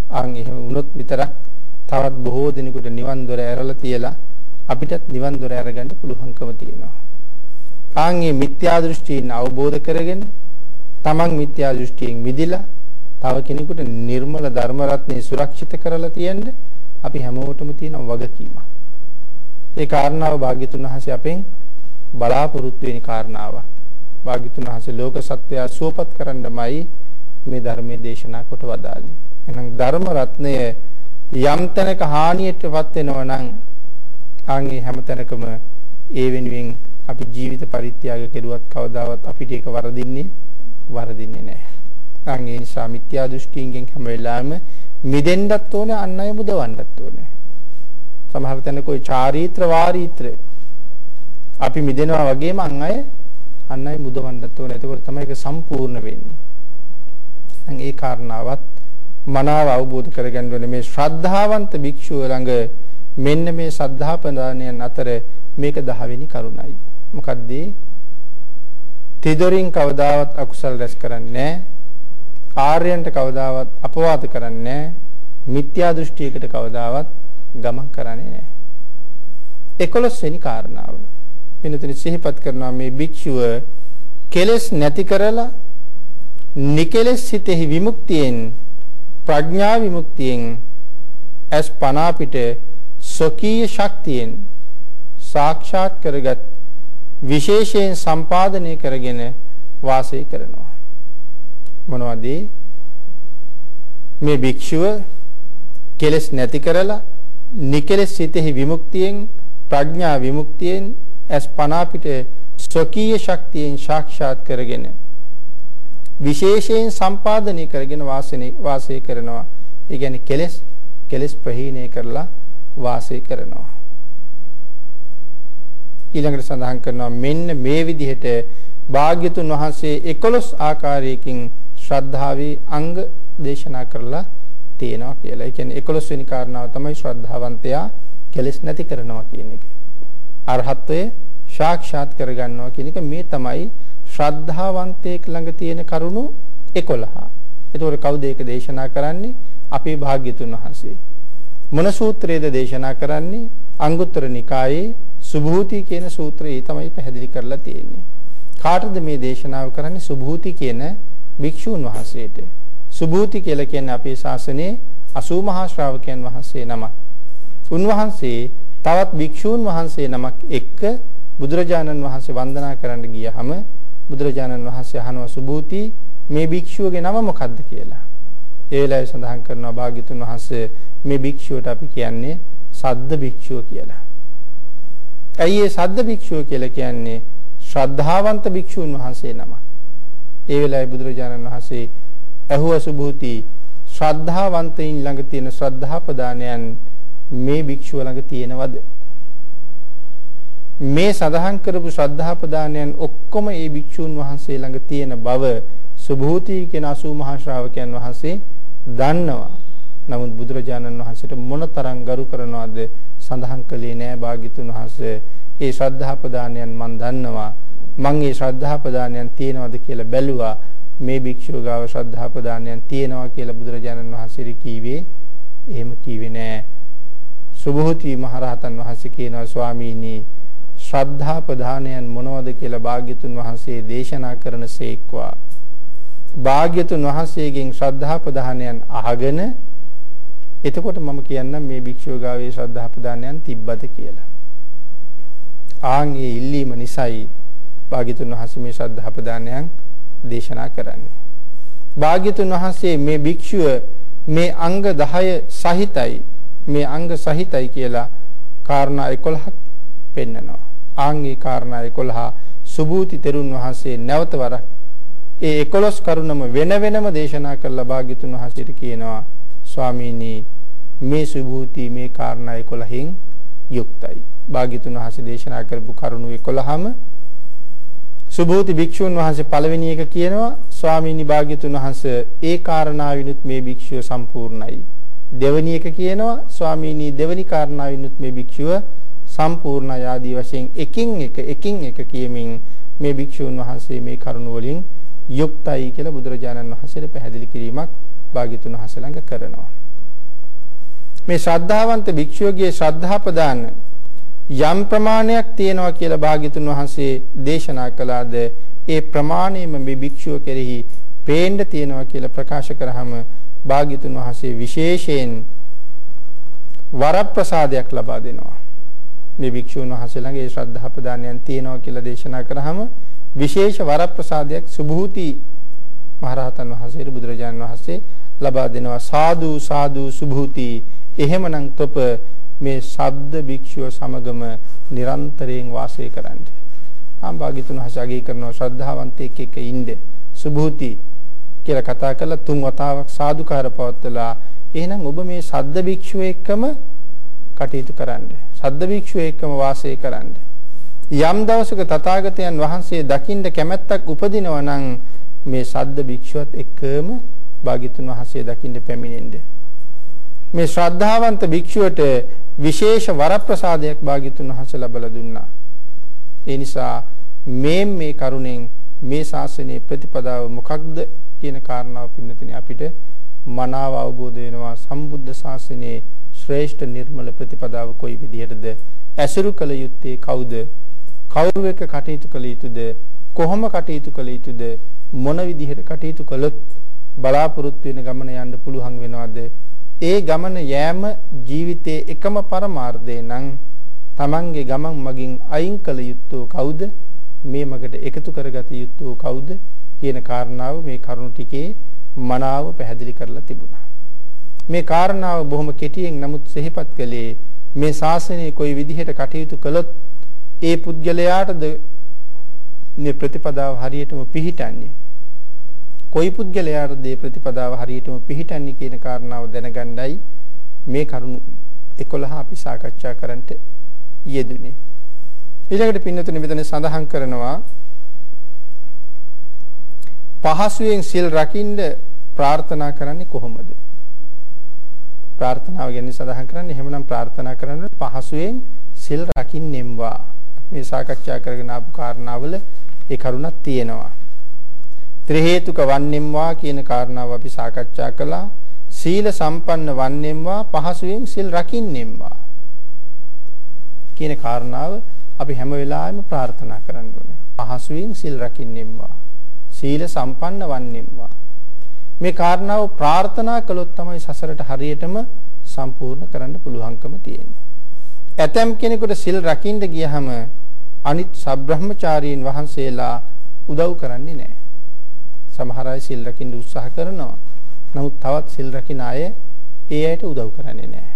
ආන් එහෙම වුණොත් විතරක් තවත් බොහෝ දිනකට නිවන් දොර ඇරලා තියලා අපිටත් නිවන් දොර අරගන්න පුළුවන්කම තියෙනවා. ආන් මේ මිත්‍යා දෘෂ්ටීන් අවබෝධ කරගෙන තමන් මිත්‍යා දෘෂ්ටියෙන් මිදිලා තව කෙනෙකුට නිර්මල ධර්ම රත්නේ සුරක්ෂිත කරලා තියන්න අපි හැමෝටම තියෙන වගකීමක්. ඒ කාරණාව භාග්‍යතුන් වහන්සේ අපෙන් බලාපොරොත්තු වෙන කාරණාවක්. භාග්‍යතුන් වහන්සේ ලෝක සත්‍යය සුවපත් කරන්නමයි මේ ධර්මයේ දේශනා කොට වදාළේ. එහෙනම් ධර්ම රත්නය යම් තැනක හානියටපත් වෙනවා නම් ආන්ගේ හැම තැනකම ඒ වෙනුවෙන් අපි ජීවිත පරිත්‍යාග කෙරුවත් කවදාවත් අපිට ඒක වරදින්නේ වරදින්නේ නැහැ. අන් ඒ නිසා මිත්‍යා දෘෂ්ටියෙන් හැම වෙලාවෙම මිදෙන්නත් ඕනේ අන් අය මුදවන්නත් ඕනේ. සමහර තැනක ওই චාරිත්‍ර වාරීත්‍ර අපි මිදෙනවා වගේම අන් අය අන් අය මුදවන්නත් ඕනේ. එතකොට තමයි ඒක සම්පූර්ණ වෙන්නේ. දැන් ඒ කාරණාවත් මනාව අවබෝධ කරගන්න ඕනේ මේ ශ්‍රද්ධාවන්ත භික්ෂුව ළඟ මෙන්න මේ සද්ධා ප්‍රදානයන් අතර මේක 10 වෙනි කරුණයි. මොකද්ද? තිදොරින් කවදාවත් අකුසල් රැස් කරන්නේ නැහැ. ආර්යයන්ට කවදාවත් අපවාද කරන්නේ නැහැ. මිත්‍යා දෘෂ්ටියකට කවදාවත් ගමන් කරන්නේ නැහැ. 11 වෙනි කාරණාව. වෙනතුනි සිහිපත් කරනවා මේ භික්ෂුව කෙලෙස් නැති කරලා නිකෙලෙස් සිතෙහි විමුක්තියෙන් ප්‍රඥා විමුක්තියෙන් ඇස් පන අපිට සොකීය ශක්තියෙන් සාක්ෂාත් කරගත් විශේෂයෙන් සම්පාදනය කරගෙන වාසය කරනවා. මොනවද? මේ භික්ෂුව කෙලස් නැති කරලා නිකලස් සිතෙහි විමුක්තියෙන් ප්‍රඥා විමුක්තියෙන් ඇස් පන අපිට ස්වකීය ශක්තියෙන් සාක්ෂාත් කරගෙන විශේෂයෙන් සම්පාදනය කරගෙන වාසනේ වාසය කරනවා. ඒ කියන්නේ කෙලස් කෙලස් ප්‍රහීණය කරලා වාසය කරනවා. ඊළඟට සඳහන් කරනවා මෙන්න මේ විදිහට භාග්‍යතුන් වහන්සේ 11 ආකාරයකින් ශ්‍රද්ධාවේ අංග දේශනා කරලා තියෙනවා කියලා. ඒ කියන්නේ 11 වෙනි කාරණාව තමයි ශ්‍රද්ධාවන්තයා කෙලෙස් නැති කරනවා කියන එක. අරහත්ත්වයේ සාක්ෂාත් කරගන්නවා කියන එක මේ තමයි ශ්‍රද්ධාවන්තයෙක් ළඟ තියෙන කරුණු 11. ඒතකොට කවුද ඒක දේශනා කරන්නේ? අපේ භාග්‍යතුන් වහන්සේ. මොන සූත්‍රයේද දේශනා කරන්නේ? අංගුත්තර නිකායේ සුභූති කියන සූත්‍රයේ තමයි පැහැදිලි කරලා තියෙන්නේ. කාටද මේ දේශනාව කරන්නේ? සුභූති කියන භික්ෂූන් වහන්සේට. සුභූති කියලා කියන්නේ අපේ ශාසනයේ 80 මහා ශ්‍රාවකයන් වහන්සේ නමක්. උන්වහන්සේ තවත් භික්ෂූන් වහන්සේ නමක් එක්ක බුදුරජාණන් වහන්සේ වන්දනා කරන්න ගියහම බුදුරජාණන් වහන්සේ අහනවා සුභූති මේ භික්ෂුවගේ නම මොකක්ද කියලා. ඒ වෙලාවේ සඳහන් කරනවා භාග්‍යතුන් වහන්සේ මේ භික්ෂුවට අපි කියන්නේ සද්ද භික්ෂුව කියලා. ඇයි ඒ සද්ද භික්ෂුව කියලා කියන්නේ ශ්‍රද්ධාවන්ත භික්ෂුන් වහන්සේ නමක්. ඒ වෙලාවේ බුදුරජාණන් වහන්සේ ඇහුව සුභූති ශ්‍රද්ධාවන්තයින් ළඟ තියෙන ශ්‍රද්ධා ප්‍රදානයන් මේ භික්ෂුව ළඟ තියෙනවද? මේ සඳහන් කරපු ශ්‍රද්ධා ප්‍රදානයන් ඔක්කොම ඒ භික්ෂුන් වහන්සේ ළඟ තියෙන බව සුභූති කියන 80 මහා ශ්‍රාවකයන් වහන්සේ දන්නවා. නමුත් බුදුරජාණන් වහන්සේට මොනතරම් ගරු කරනවද සඳහන් කළේ නෑ භාග්‍යතුන් වහන්සේ. ඒ ශ්‍රද්ධා ප්‍රදානයන් මන් දන්නවා. මං මේ ශ්‍රද්ධා ප්‍රදානයන් තියෙනවද කියලා බැලුවා. මේ භික්ෂුව ගාව ශ්‍රද්ධා ප්‍රදානයන් තියෙනවා කියලා බුදුරජාණන් වහන්සේ කීවේ එහෙම කීවේ නෑ. සුභූති මහරහතන් වහන්සේ කියනවා ස්වාමීනි ශ්‍රද්ධා ප්‍රධානයන් මොනවද කියලා භාග්‍යතුන් වහන්සේ දේශනා කරන සේක්වා භාග්‍යතුන් වහන්සේගෙන් ශ්‍රද්ධා ප්‍රධානයන් අහගෙන එතකොට මම කියන්නම් මේ භික්ෂුව ගාවේ ශ්‍රද්ධා ප්‍රධානයන් තිබ්බද කියලා. ආන් ඒ ඉල්ලීම නිසායි භාග්‍යතුන් වහන්සේ මේ ශ්‍රද්ධා ප්‍රධානයන් දේශනා කරන්නේ. භාග්‍යතුන් වහන්සේ මේ භික්ෂුව මේ අංග 10 සහිතයි මේ අංග සහිතයි කියලා කාරණා 11ක් පෙන්නනවා. ආන්ගේ කාරණා 11 සුභූති තෙරුන් වහන්සේ නැවත වරක් ඒ 11 කරුණම වෙන වෙනම දේශනා කරලා භාග්‍යතුන් වහන්සේට කියනවා ස්වාමීනි මේ සුභූති මේ කාරණා 11න් යුක්තයි. භාග්‍යතුන් වහන්සේ දේශනා කරපු කරුණු 11ම සුභූති භික්ෂුන් වහන්සේ පළවෙනි එක කියනවා ස්වාමීනි භාග්‍යතුන් වහන්සේ ඒ කාරණාවිනුත් මේ භික්ෂුව සම්පූර්ණයි. දෙවෙනි එක කියනවා ස්වාමීනි දෙවෙනි කාරණාවිනුත් මේ භික්ෂුව සම්පූර්ණ ආදී වශයෙන් එකින් එක එකින් එක කියමින් මේ භික්ෂුන් වහන්සේ මේ කරුණ වලින් යුක්තයි කියලා බුදුරජාණන් වහන්සේට පැහැදිලි කිරීමක් භාග්‍යතුන් වහන්සේ ළඟ කරනවා. මේ ශ්‍රද්ධාවන්ත භික්ෂුවගේ ශ්‍රද්ධා ප්‍රදාන යම් ප්‍රමාණයක් තියෙනවා කියලා භාග්‍යතුන් වහන්සේ දේශනා කළාද ඒ ප්‍රමාණයම මේ භික්ෂුව කෙරෙහි පේන්න තියෙනවා කියලා ප්‍රකාශ කරාම භාග්‍යතුන් වහන්සේ විශේෂයෙන් වරප්‍රසාදයක් ලබා දෙනවා. මේ භික්ෂුන් වහන්සේලාගේ ශ්‍රද්ධා ප්‍රදානයන් තියෙනවා කියලා දේශනා කරාම විශේෂ වරප්‍රසාදයක් සුභූති මහරහතන් වහන්සේට බුදුරජාණන් වහන්සේ ලබා දෙනවා සාදු සාදු සුභූති එහෙමනම් තොප මේ ශබ්ද භික්ෂුව සමගම නිරන්තරයෙන් වාසය කරන්න. ආම්භාගිතුන් හසගී කරනවා ශ්‍රද්ධාවන්තයෙක් එක්ක ඉන්න සුභූති කියලා කතා කරලා තුන් වතාවක් සාදුකාර පවත්වලා එහෙනම් ඔබ මේ ශබ්ද භික්ෂුව එක්කම කටයුතු කරන්න. ශබ්ද භික්ෂුව එක්කම වාසය කරන්න. යම් දවසක තථාගතයන් වහන්සේ දකින්න කැමැත්තක් උපදිනවා නම් මේ ශබ්ද භික්ෂුවත් එක්කම භාග්‍යතුන් වහන්සේ දකින්න පැමිණෙන්න. මේ ශ්‍රද්ධාවන්ත භික්ෂුවට විශේෂ වරප්‍රසාදයක් භාග්‍යතුන් වහන්සේ ලබලා දුන්නා. ඒ නිසා මේ මේ කරුණෙන් මේ ශාසනයේ ප්‍රතිපදාව මොකක්ද කියන කාරණාව පින්නතුනි අපිට මනාව අවබෝධ වෙනවා සම්බුද්ධ ශාසනයේ ශ්‍රේෂ්ඨ නිර්මල ප්‍රතිපදාව කොයි විදිහටද ඇසුරු කළ යුත්තේ කවුද? කවුරු එක්ක කටයුතු කළ යුතුද? කොහොම කටයුතු කළ යුතුද? මොන විදිහට කටයුතු කළොත් බලාපොරොත්තු වෙන ගමන යන්න පුළුවන් වෙනවද? ඒ ගමන යෑම ජීවිතයේ එකම පරමාර්ථය නම් Tamange ගමන් මගින් අයින් කළ යුත්තෝ කවුද? මේ මගට එකතු කරගත යුත්තෝ කවුද? කියන කාරණාව මේ කරුණු ටිකේ මනාව පැහැදිලි කරලා තිබුණා. මේ කාරණාව බොහොම කෙටියෙන් නමුත් සිහිපත් කළේ මේ ශාසනය කොයි විදිහට කටයුතු කළොත් ඒ පුද්ගලයාටද මේ ප්‍රතිපදාව හරියටම පිහිටන්නේ කොයි පුද්ගලයාටද මේ ප්‍රතිපදාව හරියටම පිහිටන්නේ කියන කාරණාව දැනගන්නයි මේ කරුණු 11 අපි සාකච්ඡා කරන්නට යෙදුනේ ඊළඟට පින්නතුනි මෙතන සඳහන් කරනවා පහසුවෙන් සිල් රකින්න ප්‍රාර්ථනා කරන්නේ කොහොමද? ප්‍රාර්ථනාව ගැන සඳහන් කරන්නේ එහෙමනම් ප්‍රාර්ථනා කරන්න පහසුවෙන් සිල් රකින්නෙම්වා. මේ සාකච්ඡා කරගෙන ආපු කාරණාවල ඒ කරුණක් තියෙනවා. ත්‍රි හේතුක වන්නෙම්වා කියන කාරණාව අපි සාකච්ඡා කළා. සීල සම්පන්න වන්නෙම්වා පහසුවෙන් සිල් රකින්නෙම්වා. කියන කාරණාව අපි හැම වෙලාවෙම ප්‍රාර්ථනා කරන්න ඕනේ. පහසුවෙන් සිල් රකින්නෙම්වා. සීල සම්පන්න වන්නෙම්වා. මේ කාරණාව ප්‍රාර්ථනා කළොත් තමයි සසරට හරියටම සම්පූර්ණ කරන්න පුළුවන්කම තියෙන්නේ. ඇතම් කෙනෙකුට සිල් රකින්න ගියහම අනිත් සබ්‍රහ්මචාරීන් වහන්සේලා උදව් කරන්නේ නැහැ. සමහර අය සිල් රකින්න උත්සාහ කරනවා. නමුත් තවත් සිල් රකින්න අය ඒ අයට උදව් කරන්නේ නැහැ.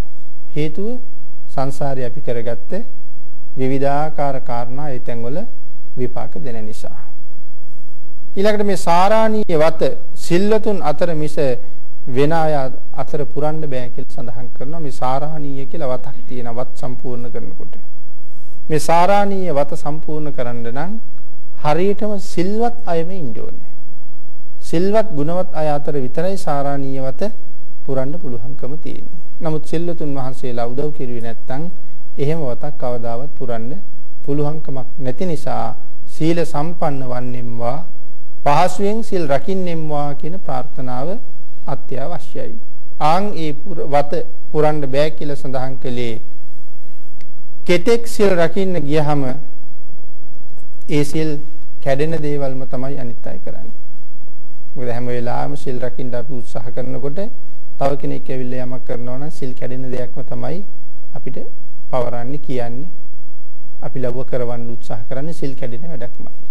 හේතුව සංසාරේ අපි කරගත්ත විවිධාකාර කාරණා ඒ තැන්වල විපාක දෙන නිසා. ඊළඟට මේ සාරාණීය වත සිල්වතුන් අතර මිස වෙන අය අතර පුරන්න බෑ කියලා සඳහන් කරනවා. මේ සාරාණීය කියලා වතක් තියෙන වත් සම්පූර්ණ කරනකොට. මේ සාරාණීය වත සම්පූර්ණ කරන්න නම් හරියටම සිල්වත් අයම ඉන්න ඕනේ. සිල්වත් ගුණවත් අය අතර විතරයි සාරාණීය වත පුරන්න පුළුවන්කම තියෙන්නේ. නමුත් සිල්වතුන් වහන්සේලා උදව් කෙරුවේ නැත්නම් එහෙම වතක් කවදාවත් පුරන්න පුළුවන්කමක් නැති නිසා සීල සම්පන්න වන්නෙම්වා පහසුවෙන් සිල් රකින්නෙම්වා කියන ප්‍රාර්ථනාව අත්‍යවශ්‍යයි. ආන් ඒ වත පුරන්න බෑ කියලා සඳහන් කළේ කෙතෙක් සිල් රකින්න ගියහම ඒ සිල් කැඩෙන දේවල්ම තමයි අනිත් අය කරන්නේ. මොකද හැම වෙලාවෙම සිල් රකින්න අපි උත්සාහ කරනකොට තව කෙනෙක් ඇවිල්ලා යමක් කරනවා නම් සිල් කැඩෙන දෙයක්ම තමයි අපිට පවරන්නේ කියන්නේ. අපි ලබව කරවන්න උත්සාහ කරන්නේ සිල් කැඩෙන වැඩක්මයි.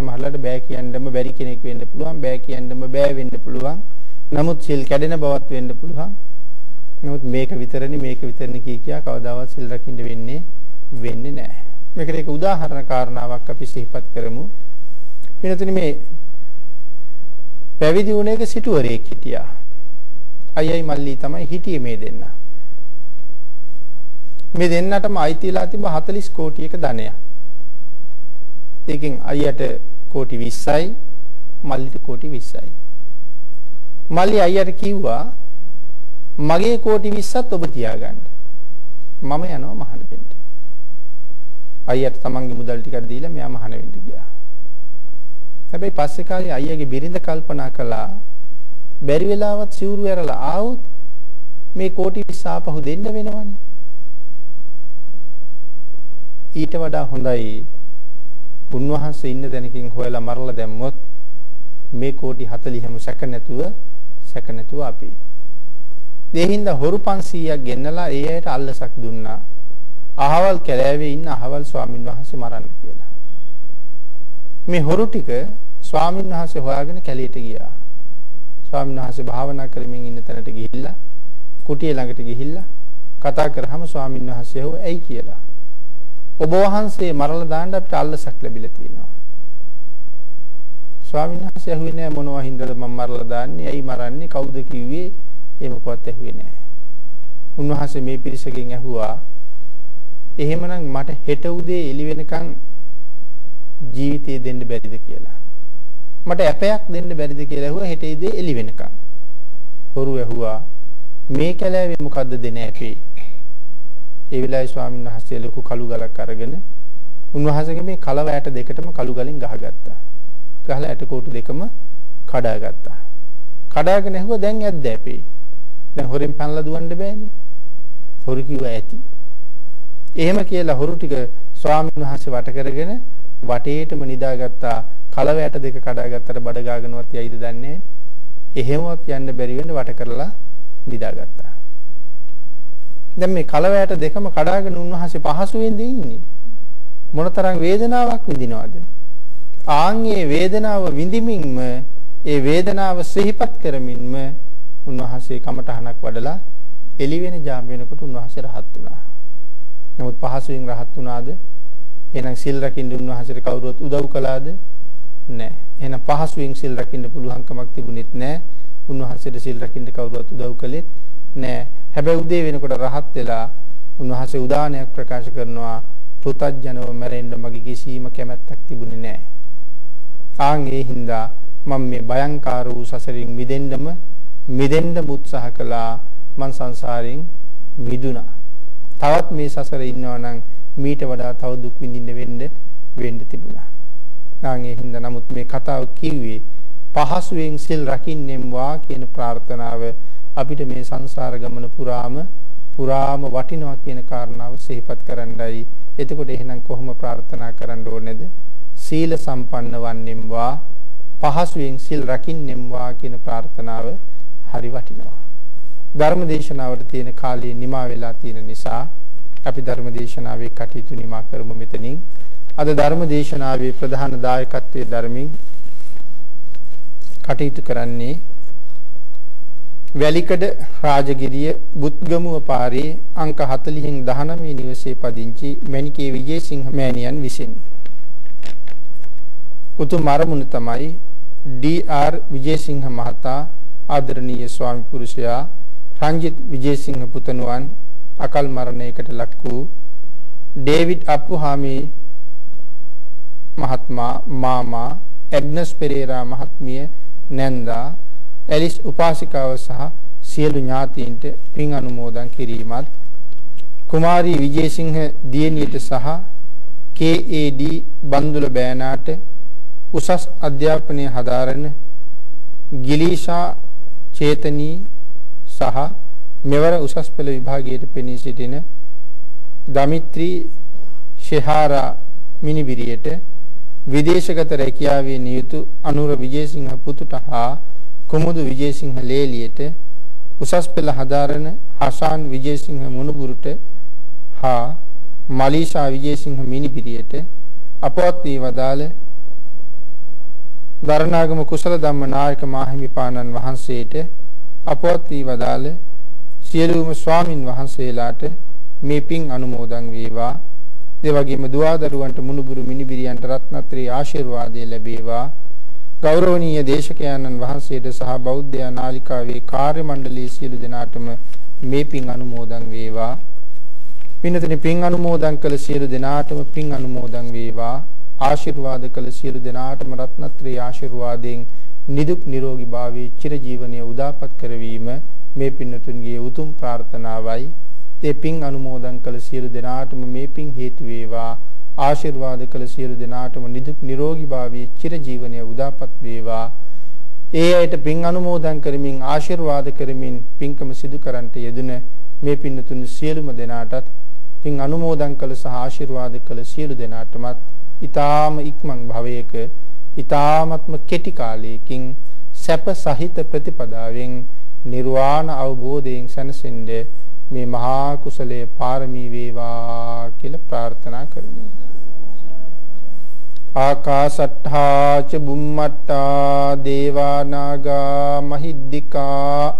සමහරවිට බෑ කියන්නම බැරි කෙනෙක් වෙන්න පුළුවන් බෑ කියන්නම බෑ වෙන්න පුළුවන්. නමුත් සිල් කැඩෙන බවත් වෙන්න පුළුවන්. නමුත් මේක විතරනේ මේක විතරනේ කිය කියා කවදාවත් සිල් රකින්න වෙන්නේ වෙන්නේ නැහැ මේකට එක උදාහරණ කාරණාවක් අපි සිහිපත් කරමු. වෙනතුනි මේ පැවිදි වුණ එක සිටුවරයෙක් හිටියා. අයියයි මල්ලි තමයි හිටියේ මේ දෙන්න. මේ දෙන්නටම අයිතිලා තිබ්බ 40 කෝටියක ධනයක්. ඒකෙන් අයියට කෝටි 20යි මල්ලිට කෝටි 20යි. මල්ලි අයියට කිව්වා මගේ කෝටි 20ත් ඔබ තියාගන්න. මම යනවා මහාන වෙන්න. අයියට තමන්ගේ මුදල් ටිකක් දීලා මෙයා මහාන වෙන්න ගියා. හැබැයි පස්සේ කාලේ අයියාගේ බිරිඳ කල්පනා කළා බැරි වෙලාවත් සිවුරු ඇරලා ආවොත් මේ කෝටි 20 ආපහු දෙන්න වෙනවනේ. ඊට වඩා හොඳයි උන්වහන්සේ ඉන්න තැනකින් හොයලා මරලා දැම්මොත් මේ කෝටි 40ම සැක නැතුව සැක නැතුව අපි. ඒ හින්දා හොරු 500ක් ගෙන්නලා ඒ අයට අල්ලසක් දුන්නා. අහවල් කැලෑවේ ඉන්න අහවල් ස්වාමින් වහන්සේ මරන්න කියලා. මේ හොරු ටික ස්වාමින් වහන්සේ හොයාගෙන කැලේට ගියා. ස්වාමින් වහන්සේ භාවනා කරමින් ඉන්න තැනට ගිහිල්ලා කුටිය ළඟට ගිහිල්ලා කතා කරාම ස්වාමින් වහන්සේ ඇහුවා ඇයි කියලා. ඔබ වහන්සේ මරලා දාන්න අපිට අල්ලසක් ලැබිලා තියෙනවා. ස්වාමීන් වහන්සේ ඇහුවේ නෑ මොනවා හින්දාද මම මරලා දාන්නේ ඇයි මරන්නේ කවුද කිව්වේ ඒ මොකවත් ඇහුවේ නෑ. උන්වහන්සේ මේ පිරිසගෙන් ඇහුවා එහෙමනම් මට හෙට උදේ එළි වෙනකන් ජීවිතේ දෙන්න බැරිද කියලා. මට ඇපයක් දෙන්න බැරිද කියලා ඇහුවා හෙට ඉදේ එළි වෙනකන්. හොරු ඇහුවා මේ කැලෑවේ මොකද්ද දෙන ඇපේ? ඒ වෙලාවේ ස්වාමීන් වහන්සේ ලොකු කළු ගලක් අරගෙන උන්වහන්සේගේ මේ කලව ඇට දෙකටම කළු ගලින් ගහගත්තා. ගහලා ඇට කෝටු දෙකම කඩාගත්තා. කඩාගෙන ඇහුවා දැන් ඇද්ද ඇපේ? දැන් හොරෙන් පැනලා දුවන්න බෑනේ. හොරු කිව්වා ඇති. එහෙම කියලා හොරු ටික ස්වාමීන් වහන්සේ වට කරගෙන වටේටම නිදාගත්තා. කලව ඇට දෙක කඩාගත්තට බඩ ගාගෙනවත් යයිද දන්නේ එහෙමවත් යන්න බැරි වෙන්න වට කරලා නිදාගත්තා. දැන් මේ කලවැයට දෙකම කඩාගෙන උන්වහන්සේ පහසුවෙන්ද ඉන්නේ මොනතරම් වේදනාවක් විඳිනවද ආන්ගේ වේදනාව විඳිමින්ම ඒ වේදනාව සිහිපත් කරමින්ම උන්වහන්සේ කමටහනක් වඩලා එළි වෙන ජාම වෙනකොට උන්වහන්සේ රහත් වුණා. නමුත් පහසුවෙන් රහත් වුණාද? එහෙනම් සිල් රකින්න උන්වහන්සේට කවුරුවත් උදව් කළාද? නැහැ. එහෙනම් පහසුවෙන් සිල් රකින්න පුළුවන්කමක් තිබුණෙත් නැහැ. උන්වහන්සේට සිල් රකින්න කවුරුවත් උදව් කළෙත් නැහැ. හැබැයි උදේ වෙනකොට රහත් වෙලා උන්වහන්සේ උදානයක් ප්‍රකාශ කරනවා පෘතජ්ජනව මැරෙන්න මගේ කිසිම කැමැත්තක් තිබුණේ නැහැ. ආන් ඒ හින්දා මම මේ භයංකාර වූ සසරින් මිදෙන්නම මිදෙන්න උත්සාහ කළා මං සංසාරයෙන් මිදුණා. තවත් මේ සසරේ ඉන්නවා නම් මීට වඩා තව දුක් විඳින්න වෙන්න වෙන්න තිබුණා. ආන් ඒ හින්දා නමුත් මේ කතාව කිව්වේ පහසුවෙන් සිල් රකින්නෙම් වා කියන ප්‍රාර්ථනාව අපිට මේ සංසාර ගමන පුරාම පුරාම වටිනවා කියන කාරණාව සිහිපත් කරන්නයි. එතකොට එහෙනම් කොහොම ප්‍රාර්ථනා කරන්න ඕනේද? සීල සම්පන්න වන්නෙම්වා පහසුවෙන් සිල් රකින්නෙම්වා කියන ප්‍රාර්ථනාව හරි වටිනවා. ධර්ම දේශනාවට තියෙන කාලය නිමා වෙලා තියෙන නිසා අපි ධර්ම දේශනාවේ කටයුතු නිමා කරමු මෙතනින්. අද ධර්ම දේශනාවේ ප්‍රධාන දායකත්වයේ ධර්මින් කටයුතු කරන්නේ වැලිකඩ රාජගිරිය බුත්ගමුව පාරේ අංක 40න් 19 නිවසේ පදිංචි මණිකේ විජේසිංහ මෑණියන් විසින් උතුම් අරමුණ තමයි ඩී.ආර්. විජේසිංහ මහතා ආදරණීය ස්වාමි පුරුෂයා රංජිත් විජේසිංහ පුතණුවන් අකල් මරණයකට ලක් වූ ඩේවිඩ් අප්පුහාමි මහත්මයා මාමා ඇග්නස් පෙරේරා මහත්මිය නැන්දා ඇලිස් උපාසිකාව සහ සියලු ඥාතීන්ට පින් අනුමෝදන් කිරීමත් කුමාරී විජේසිංහ දියණියට සහ KAD බන්දුල බෑනාට උසස් අධ්‍යාපනය හදාරන ගිලීෂා චේතනී සහ මෙවර උසස් පෙළ විභාගයට පෙනී සිටින දමිත්‍රි ශෙහාරා මිනිබිරියට විදේශගත රැකියාවේ නියුතු අනුර විජේසිංහ පුතුට හා කුමුදු විජේසිංහ ලේලියට උසස් පෙළ හදාරන හසාන් විජේසිංහ මුණුබුරුට හා මලීෂා විජේසිංහ මිනිබිරියට අපවත් වී වදාළ දරණාගම කුසල ධම්ම නායක මාහිමිපාණන් වහන්සේට අපවත් වී වදාළ සියලුම ස්වාමින් වහන්සේලාට මේ පින් අනුමෝදන් වේවා. ඒ වගේම දුවදරුවන්ට මුණුබුරු මිනිබිරියන්ට රත්නත්‍රි ආශිර්වාදය ලැබේවා. ගෞරවනීය දේශකයන්න් වහන්සේට සහ බෞද්ධ නාලිකාවේ කාර්ය මණ්ඩලයේ සියලු දෙනාටම මේ පින් අනුමෝදන් වේවා. පින්නතනි පින් අනුමෝදන් කළ සියලු දෙනාටම පින් අනුමෝදන් වේවා. ආශිර්වාද කළ සියලු දෙනාටම රත්නත්‍රි ආශිර්වාදයෙන් නිදුක් නිරෝගී භාවයේ චිරජීවනයේ උදාපත් කරවීම මේ පින්නතුන්ගේ උතුම් ප්‍රාර්ථනාවයි. ඒ පින් අනුමෝදන් කළ සියලු දෙනාටම මේ පින් හේතු වේවා. ආශිර්වාද කළ සියලු දෙනාටම නිදුක් නිරෝගී භාවයේ චිරජීවනයේ උදාපත් වේවා. ඒ අයට පින් අනුමෝදන් කරමින් ආශිර්වාද කරමින් පින්කම සිදු කරන්නට යෙදුන මේ පින්නතුන් සියලුම දෙනාටත් පින් අනුමෝදන් කළ සහ ආශිර්වාද කළ සියලු දෙනාටමත් ඊ타ම ඉක්මන් භවයක ඊ타මත්ම කෙටි කාලයකින් සැප සහිත ප්‍රතිපදාවෙන් නිර්වාණ අවබෝධයෙන් සැනසෙන්නේ මේ මහා කුසලයේ පාරමී වේවා කියලා ප්‍රාර්ථනා කරමු. ආකාසට්ඨා ච බුම්මට්ටා දේවා නාග මහිද්దికා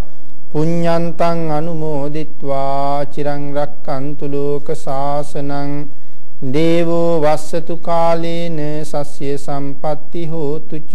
පුඤ්ඤන්තං අනුමෝදිත්වා චිරං රක්칸තු ලෝක සාසනං දේවෝ වස්සතු කාලේන සස්්‍ය සම්පatti හෝතු ච